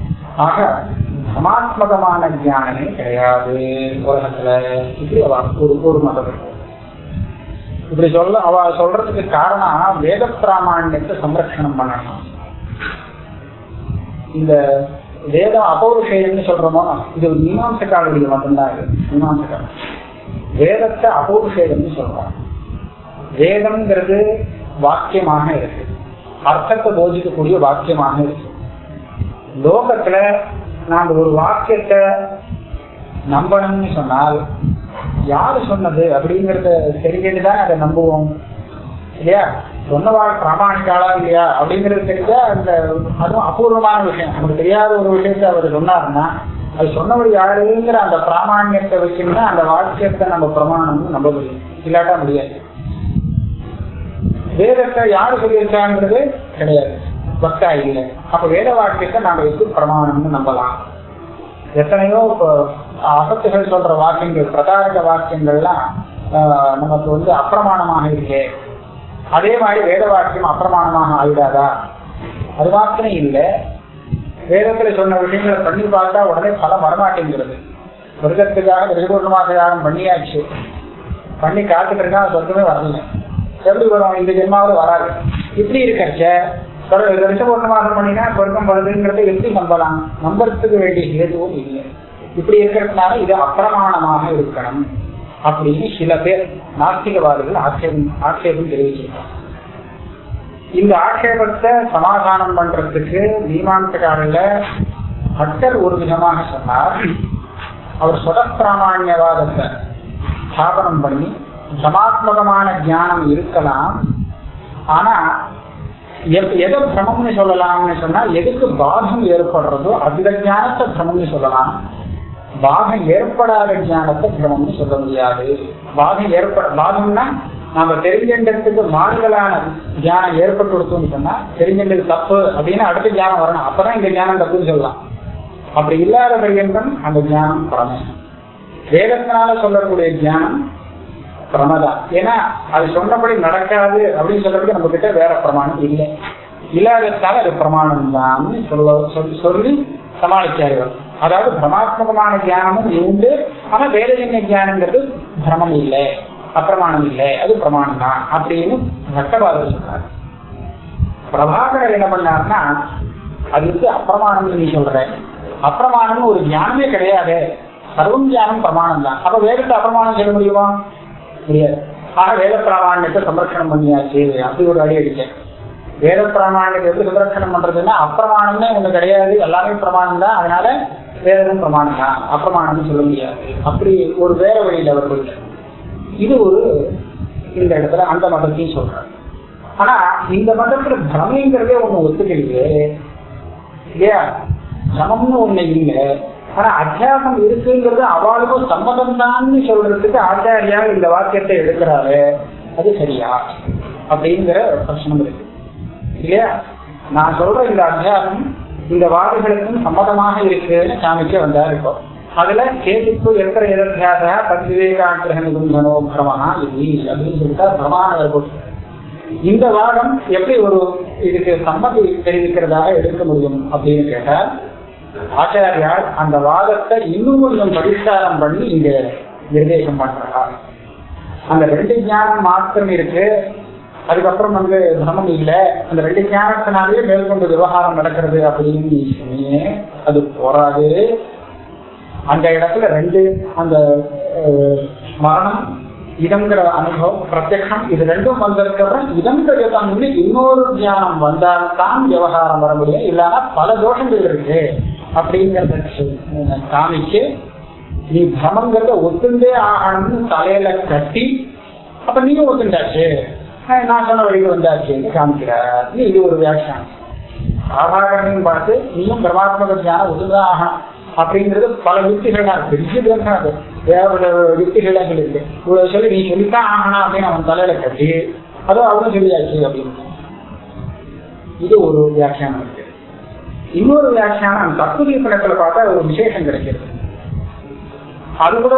S1: ஆக சமாத்மகமான ஜானமே கிடையாது. உலகத்துல இப்படி ஒரு ஒரு மதம் இப்படி சொல்ல அவ சொல்றதுக்கு காரணம் வேத பிராமணியத்தை சம்ரட்சணம் பண்ணணும். இந்த வேத அபௌருஷேயம்னு சொல்றோமோ இது ஒரு மீமாசக்காரர்களுக்கு மட்டும்தான் இது. மீமாசக்காரர் வேதத்தை அபௌருஷேயம்னு சொல்றாங்க வேதம்ங்கிறது வாக்கியமாக இருக்கு. அர்த்தத்தை போதிக்கக்கூடிய வாக்கியமாக இருக்கு. லோகத்துல நாம ஒரு வாக்கியத்தை நம்பணும்னு சொன்னால் யாரு சொன்னது அப்படிங்கறத தெரிஞ்சுட்டுதான் அதை நம்புவோம். இல்லையா? சொன்னவாள் பிராமணிக்காளா இல்லையா அப்படிங்கிறது தெரிஞ்சா அந்த அதுவும் அபூர்வமான விஷயம். நமக்கு தெரியாத ஒரு விஷயத்தை அவர் சொன்னாருன்னா அது சொன்னவர் யாருங்கிற அந்த பிராமணியத்தை வச்சுன்னா அந்த வாக்கியத்தை நம்ம பிரமாணம்னு நம்ப முடியும். இல்லாட்டா முடியாது. வேதத்தை யாரு சொல்லியிருக்காங்கிறது கிடையாது. பக்தா இல்லை அப்ப வேத வாக்கியத்தை நாம வச்சு பிரமாணம்னு நம்பலாம்? எத்தனையோ இப்போ அசத்துகள் சொல்ற வாக்கியங்கள் பிரதாரக வாக்கியங்கள்லாம் ஆஹ், நமக்கு வந்து அப்பிரமாணமாக இருக்கே. அதே மாதிரி வேத வாக்கியம் அப்பிரமாணமாக ஆயிடாதா? அது மாத்திரம் இல்லை. வேதத்துல சொன்ன விஷயங்களை பண்ணி பார்த்தா உடனே பலம் வரமாட்டேங்கிறது. சொர்க்கத்துக்காக திருபூர்ணமாக யாரும் பண்ணியாச்சு. பண்ணி காத்துட்டு இருக்கா சொர்க்கமே வரல. எப்படி வரும்? இந்த ஜென்மாவது வராது. இப்படி இருக்கச்ச ரிஷபூர்ணமாக பண்ணினா சொர்க்கம் வருதுங்கிறத எப்படி நம்பலாம்? நம்புறதுக்கு வேண்டிய எதுவும் இல்லை. இப்படி இருக்கிறதுனால இது அப்பிரமாணமாக இருக்கணும். அப்படின்னு சில பேர் நாஸ்திகவாதிகள் ஆட்சேபம் ஆட்சேபம் தெரிவிச்சிருக்காங்க. இந்த ஆட்சேபத்தை சமாதானம் பண்றதுக்கு மீமாம்சக்காரர்ல பட்டர் ஒரு விதமாக சொன்னார். அவர் சுதப்பிராமான்யவாதத்தை ஸ்தாபனம் பண்ணி சமாத்மகமான ஞானம் இருக்கலாம். ஆனா எப்- எதை பிரமம்னு சொல்லலாம்னு சொன்னா எதுக்கு பாதம் ஏற்படுறதோ அந்த ஞானத்தை பிரமம்னு சொல்லலாம். பாகம் ஏற்படாத ஞானத்தை பிரமம்னு சொல்ல முடியாது. பாகம் ஏற்பட பாகம்னா நாம தெரிஞ்சின்றதுக்கு மாறுதலான ஞானம் ஏற்பட்டு கொடுத்தோம்னு சொன்னா தெரிஞ்சின்றது தப்பு அப்படின்னு அடுத்த ஞானம் வரணும். அப்பதான் இந்த ஞானம் தப்புன்னு சொல்லலாம். அப்படி இல்லாத பரியந்தம் அந்த ஞானம் பிரமை வேதத்தினால சொல்லக்கூடிய ஞானம் பிரமதா ஏன்னா அது சொன்னபடி நடக்காது அப்படின்னு சொல்றதுக்கு நம்ம கிட்ட வேற பிரமாணம் இல்லை. இல்லாததால அது பிரமாணம் தான் சொல்ல சொல்லி சொல்லி இவர். அதாவது பிரமாத்மகமான தியானமும் உண்டு ஆனா வேதஜன்ய தியானங்கிறது பிரமம் இல்லை அப்பிரமாணம் இல்லை அது பிரமாணம் தான் அப்படின்னு நட்டபாதர் சொன்னார் பிரபாகரர் என்ன பண்ணாருன்னா அதுக்கு அப்பிரமாணம் நீ சொல்ற. அப்பிரமாணம்னு ஒரு ஞானமே கிடையாது. சர்வம் ஞானம் பிரமாணம் தான். அப்ப வேதத்தை அப்பிரமாணம் சொல்ல முடியுமா? முடியாது. ஆக வேத பிராமாணியத்தை சம்ரட்சணம் பண்ணியாச்சு. அப்படி ஒரு அடி அடிச்சேன். வேத பிராமாணியத்தை எப்படி சம்ரட்சணம் பண்றதுன்னா அப்பிரமாணம்னே ஒண்ணு கிடையாது. எல்லாமே பிரமாணம் தான். அதனால வேதமும் பிரமாணம்? தான் அப்பிரமாணம்னு சொல்ல முடியாது. அப்படி ஒரு வேற வழியில் அவர்கள் இது ஒரு இந்த இடத்துல அந்த மதத்தையும் சொல்றாரு. ஆனா இந்த மதத்துல பிரமைங்கிறதே ஒண்ணு ஒத்துக்கலையே. இல்லையா? சமம்னு ஒண்ணு இல்லை. ஆனா அத்தியாசம் இருக்குங்கிறது அவளுக்கும் சம்மதம் தான் சொல்றதுக்கு ஆச்சாரியா இந்த வாக்கியத்தை எடுக்கிறாரு அது சரியா? அப்படிங்கிற பிரச்சனை இருக்கு. இல்லையா? நான் சொல்ற இந்த அத்தியாசம் இந்த வார்டுகளுக்கும் சம்மதமாக இருக்குன்னு சாமிக்கு வந்தார் இப்போ. அதுல கேட்டுக்கு இருக்கிற எதிர்த்தியாக தத் விவேகாகிரக நிபந்தனோ பிரமணா இது அப்படின்னு சொல்லிட்டா பிரமாண போட்டு இந்த வாதம் எப்படி ஒரு இதுக்கு சம்மதி தெரிவிக்கிறதாக எடுக்க முடியும் அப்படின்னு கேட்டால் ஆச்சாரியார் அந்த வாதத்தை இன்னும் கொஞ்சம் பரிஷ்காரம் பண்ணி இங்க நிர்தேசம் பண்றார். அந்த ரெண்டு ஞானம் மாத்திரம் இருக்கு. அதுக்கப்புறம் வந்து தர்மம் இல்லை. அந்த ரெண்டு கேரக்டர்னாலேயே மேற்கொண்டு விவகாரம் நடக்கிறது அப்படின்னு அது போராது அந்த இடத்துல ரெண்டு அந்த மரணம் இடங்கிற அனுபவம் பிரத்யக்ஷம் இது ரெண்டும் வந்ததுக்கப்புறம் இடங்கிற தன்மை இன்னொரு தியானம் வந்தால்தான் விவகாரம் வர முடியும். இல்லைன்னா பல தோஷங்கள் இருக்கு. அப்படிங்கிறத காமிச்சு நீ பிரமங்கிறத ஒத்துந்தே ஆகணும்னு தலையில கட்டி அப்ப நீயும் ஒத்துண்டாச்சு. நான் சொன்ன வழிக்கு வந்தாச்சு. காமிக்கிறார். இது ஒரு வியாக்கியானம். ஆபாகரனையும் பார்த்து இன்னும் பிரமாத்மக தியானம் ஒதுதான் ஆகணும் அப்படிங்கிறது பல யுக்திகள் பெரிய கிரந்தம் அது. வேற யுக்திகளாக இருக்கு இவ்வளவு சொல்லி நீ சொல்லித்தான் ஆகணும் அப்படின்னு அவன் தலையில கட்டி அதோ அவனும் சொல்லியாச்சு அப்படின்னு. இது ஒரு வியாக்கியானம் இருக்கு. இன்னொரு வியாக்கியானம் தத்துவீபனத்துல பார்த்தா ஒரு விசேஷம் கிடைக்கிறது. அது கூட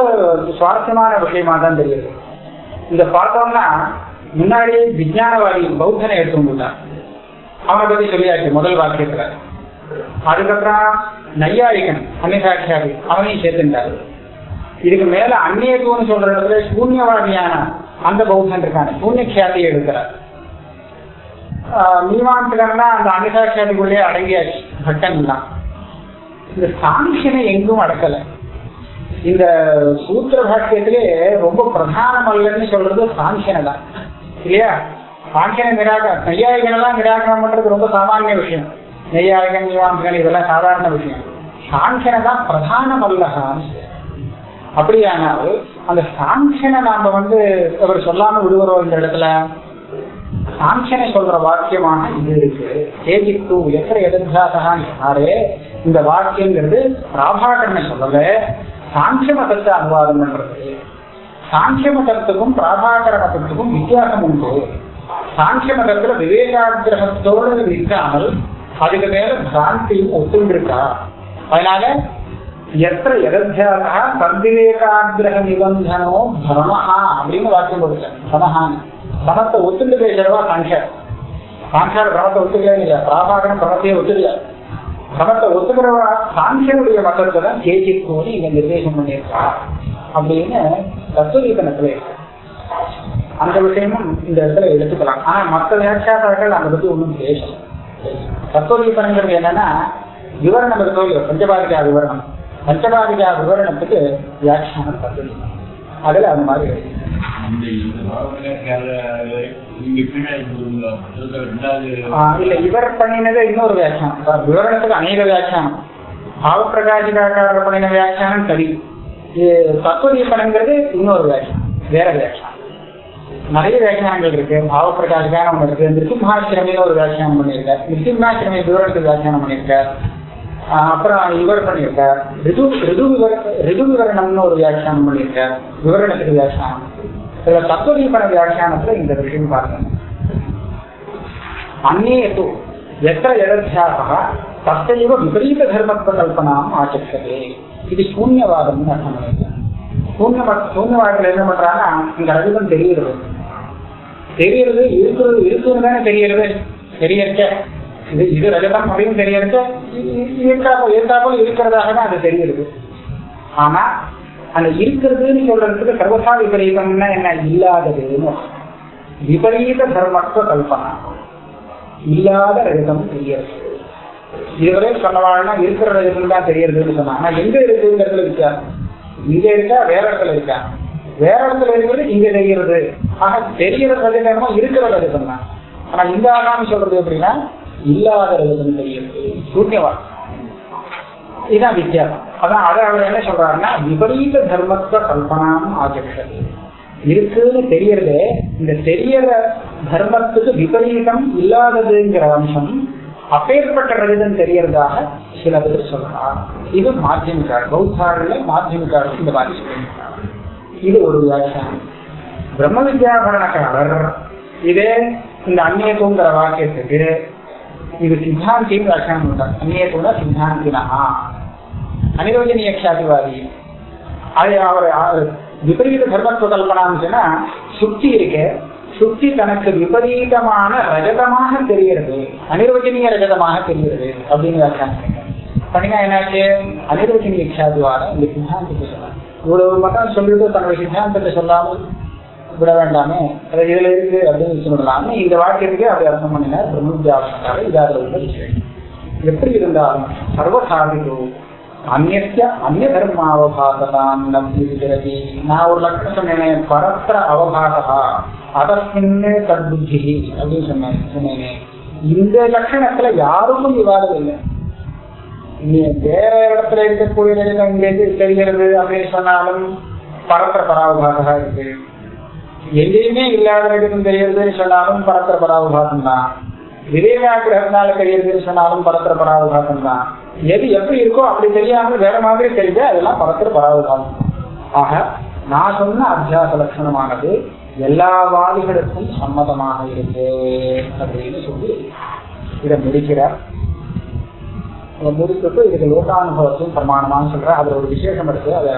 S1: சுவாரஸ்யமான விஷயமா தான் தெரியுது. இந்த பார்த்தோம்னா முன்னாடி விஜயானவாதி பௌத்தனை எடுத்து அவனை பத்தி சொல்லியாச்சு முதல் வாக்கியத்துல. அதுக்கப்புறம் நையாயிகன் அன்னிசாட்சியாதி அவனையும் சேர்த்துட்டாரு. இதுக்கு மேல அந்நியத்துவம்னு சொல்ற இடத்துல சூன்யவாதியான அந்த பௌத்தன் இருக்கான சூன்ய கியாதியை எடுக்கிறார் மீமாசகர்னா அந்த அன்னிசாட்சியாதிக்குள்ளேயே அடங்கியாச்சு பட்டன் தான் இந்த சாங்கியனை எங்கும் அடக்கல. இந்த சூத்திர பாஷ்யத்திலே ரொம்ப பிரதானம் அல்லன்னு சொல்றது சாங்கியனை தான். இல்லையா? சாங்கியனை நிராகரம் நெய்யாயிகனெல்லாம் நிராகரணம் பண்றது ரொம்ப சாமானிய விஷயம். நெய்யாயிகன் மீமாசகன் இதெல்லாம் சாதாரண விஷயம். சாங்கியனை தான் பிரதான அல்லகான்னு அப்படியானால் அந்த சாங்கியனை நாம வந்து அவர் சொல்லாம விடுவரோம் இந்த இடத்துல. சாங்கியனை சொல்ற வாக்கியமாக இது இருக்கு. ஏஜித்து எத்தனை எதிர்காசகான்னு சொன்னாரே? இந்த வாக்கியங்கிறது ராபாகரனை சொல்லல. சாங்கிய மதத்தை அனுவாதம் பண்றது. சாங்கிய மதத்துக்கும் பிராபாகர மதத்துக்கும் வித்தியாசம் உண்டு சாங்கிய மதத்துல விவேகாகிரகத்தோடு நிற்காமல் அதுக்கு மேல பிராந்தியும் ஒத்துண்டிருக்கா அதனால எத்த எதத்தியாசா சந்திவேகாகிரக நிபந்தனோ பிரமஹா அப்படின்னு வாக்கியம் கொடுத்த பிரமஹான் பிரமத்தை ஒத்துண்டு பேசுறவா சாங்கியார் சாங்கியார் பிரமத்தை ஒத்துக்கவே இல்லையா பிராபாகரம் பிரமத்தையே ஒத்துக்கல பிரமத்தை ஒத்துக்கிறவா சாங்கியனுடைய மதத்தை தான் கேஜிக்கோன்னு இங்க நிர்தேசம் பண்ணியிருக்கா அப்படின்னு தத்துவீகனத்துல அந்த விஷயமும் இந்த இடத்துல எடுத்துக்கலாம். ஆனா மற்ற வியாக்கியாதாக்கள் அதை பத்தி ஒன்றும் பேசல. தத்துவீகனங்கிறது என்னன்னா விவரணம் இருக்கோ. இல்லையோ பஞ்சபாதிகா விவரணம். பஞ்சபாதிகா விவரணத்துக்கு வியாட்சியானம் தத்துவீகனம் அதுல அந்த மாதிரி இல்ல இவர் பண்ணினது இன்னொரு வியாக்கியானம். விவரணத்துக்கு அநேக வியாக்கியானம். பாவப்பிரகாசிகாக்காக பண்ணின வியாக்கியானம் சரி. தத்துவதீபனங்கிறது இன்னொரு வேஷம். வேற வேஷம். நிறைய வியாக்கியானங்கள் இருக்கு. பாவப்பிரகாசிகான ஒண்ணு இருக்கு. நிருசிம்ஹாசிரமின்னு ஒரு வியாக்கியானம் பண்ணியிருக்கார். நிருசிம்ஹாசிரமி விவரணத்துக்கு வியாக்கியானம் பண்ணியிருக்கார். அப்புறம் இவர் பண்ணியிருக்கார். ரிது ரிது விவர ரிது விவரணம்னு ஒரு வியாக்கியானம் பண்ணியிருக்கார். விவரணத்துக்கு வியாக்கியானம் இதுல தத்துவதீபன வியாக்கியானத்துல இந்த விஷயம் பார்க்கணும். அந்நேது எத்த எதத்தியாக தத்தைவ விபரீத தர்மத்துவ கல்பனாம் ஆச்சரிக்கதே இது சூன்யவாதம் அர்த்தம் சூன்ய சூன்யவாதத்துல என்ன பண்றாங்கன்னா இந்த ரஜிதம் தெரியுறது தெரியறது இருக்கிறது இருக்கிறது தானே தெரியறது தெரியற்க இது இது ரஜதம் அப்படின்னு தெரியறது இருக்காப்போ இருக்காப்போ இருக்கிறதாக தான் அது தெரியுது ஆனா அந்த இருக்கிறதுன்னு சொல்றதுக்கு சர்வசா விபரீதம்னா என்ன? இல்லாததுன்னு. விபரீத தர்மத்துவ கல்பனா இல்லாத ரஜதம் தெரியறது. இதுவரை சொன்னவாழ்னா இருக்கிற இடத்துல தான் தெரியறதுன்னு சொன்னா ஆனா எங்க இருக்குங்கிறதுல வித்தியாசம்? இங்க இருக்கா வேற இடத்துல இருக்கா? வேற இடத்துல இருக்கிறது இங்க தெரிகிறது. ஆக தெரிகிற ரஜதமோ இருக்கிற ரஜதம் ஆனா இந்த ஆகாம சொல்றது எப்படின்னா இல்லாத ரஜதம் தெரிகிறது சூன்யவாதம் இதுதான் வித்தியாசம். அதான் அதை அவர் என்ன சொல்றாருன்னா விபரீத தர்மத்தை கல்பனாம் ஆகிறது இருக்குன்னு தெரியறதே இந்த தெரியற தர்மத்துக்கு விபரீதம் இல்லாததுங்கிற அம்சம் அப்பேற்பட்ட ரஜதம் தெரியறதாக சில பேர் சொல்றார் இது மாத்தியமிக்கார் பௌத்தாரில் மாத்தியமிக்கார் இந்த மாதிரி இது ஒரு வியாக்கியானம். பிரம்ம வித்யாபரணக்காரர் இதே இந்த அந்நியத்துவங்கிற வாக்கியத்துக்கு இது சித்தாந்தின்னு வியாக்கியானம் பண்றார் அந்நியத்துவம்னா சித்தாந்தினா. அனிரோஜனிய க்ஷாதிவாதி அது அவர் விபரீத தர்மத்துவ கல்பனான்னு சொன்னா சுத்தி இருக்கு. சுத்தி தனக்கு விபரீதமான ரஜதமாக தெரிகிறது. அனிர்வச்சனீய ரஜதமாக தெரிகிறது அப்படின்னு வியாக்கியானம் பண்ணினா என்னாச்சு? அனிர்வச்சனீய க்ஷாதிவாதம் இந்த சித்தாந்தத்தை சொல்லலாம் இவ்வளவு மட்டும் சொல்லிட்டு தன்னுடைய சித்தாந்தத்தை சொல்லாமல் விட வேண்டாமே. இதுல இருக்கு அப்படின்னு சொல்லலாம்னு இந்த வாக்கியத்துக்கு அப்படி அர்த்தம் பண்ணினார் பிரம்மவித்யாவசனால இதாக உள்ள விஷயம் எப்படி இருந்தாலும் சர்வசாதிதோ அந்நிய அந்நிய தர்ம அவபாசதான் நம்பி நான் ஒரு லட்சம் சொன்னேன் பரத்திர அவபாசா அதற்கின்னே தத்புத்தி அப்படின்னு சொன்னேன் சொன்னேனே இந்த லட்சணத்துல யாருக்கும் விவாதம் இல்லை. நீ வேற இடத்துல இருக்கக்கூடிய இங்கே தெரிகிறது அப்படின்னு சொன்னாலும் பரத்திர பராவபாசா இருக்கு. எங்கேயுமே இல்லாத இடத்துல தெரியுதுன்னு சொன்னாலும் பரத்திர பராவகாசம் தான் விவேகாகிரகத்தினால தெரியுதுன்னு சொன்னாலும் பரத்திர பராவகாசம் தான் எது எப்படி இருக்கோ அப்படி தெரியாம வேற மாதிரி தெரியுது அதெல்லாம் பரத்திர பராவகாசம் ஆக நான் சொன்ன அத்தியாச லட்சணமானது எல்லா வாதிகளுக்கும் சம்மதமாக இருக்கு அப்படின்னு சொல்லி இதை முடிக்கிறார். முடிக்கப்போ இதுக்கு லோகானுபவத்தையும் பிரமாணமாக சொல்ற அதுல ஒரு விசேஷம் இருக்கு. அதை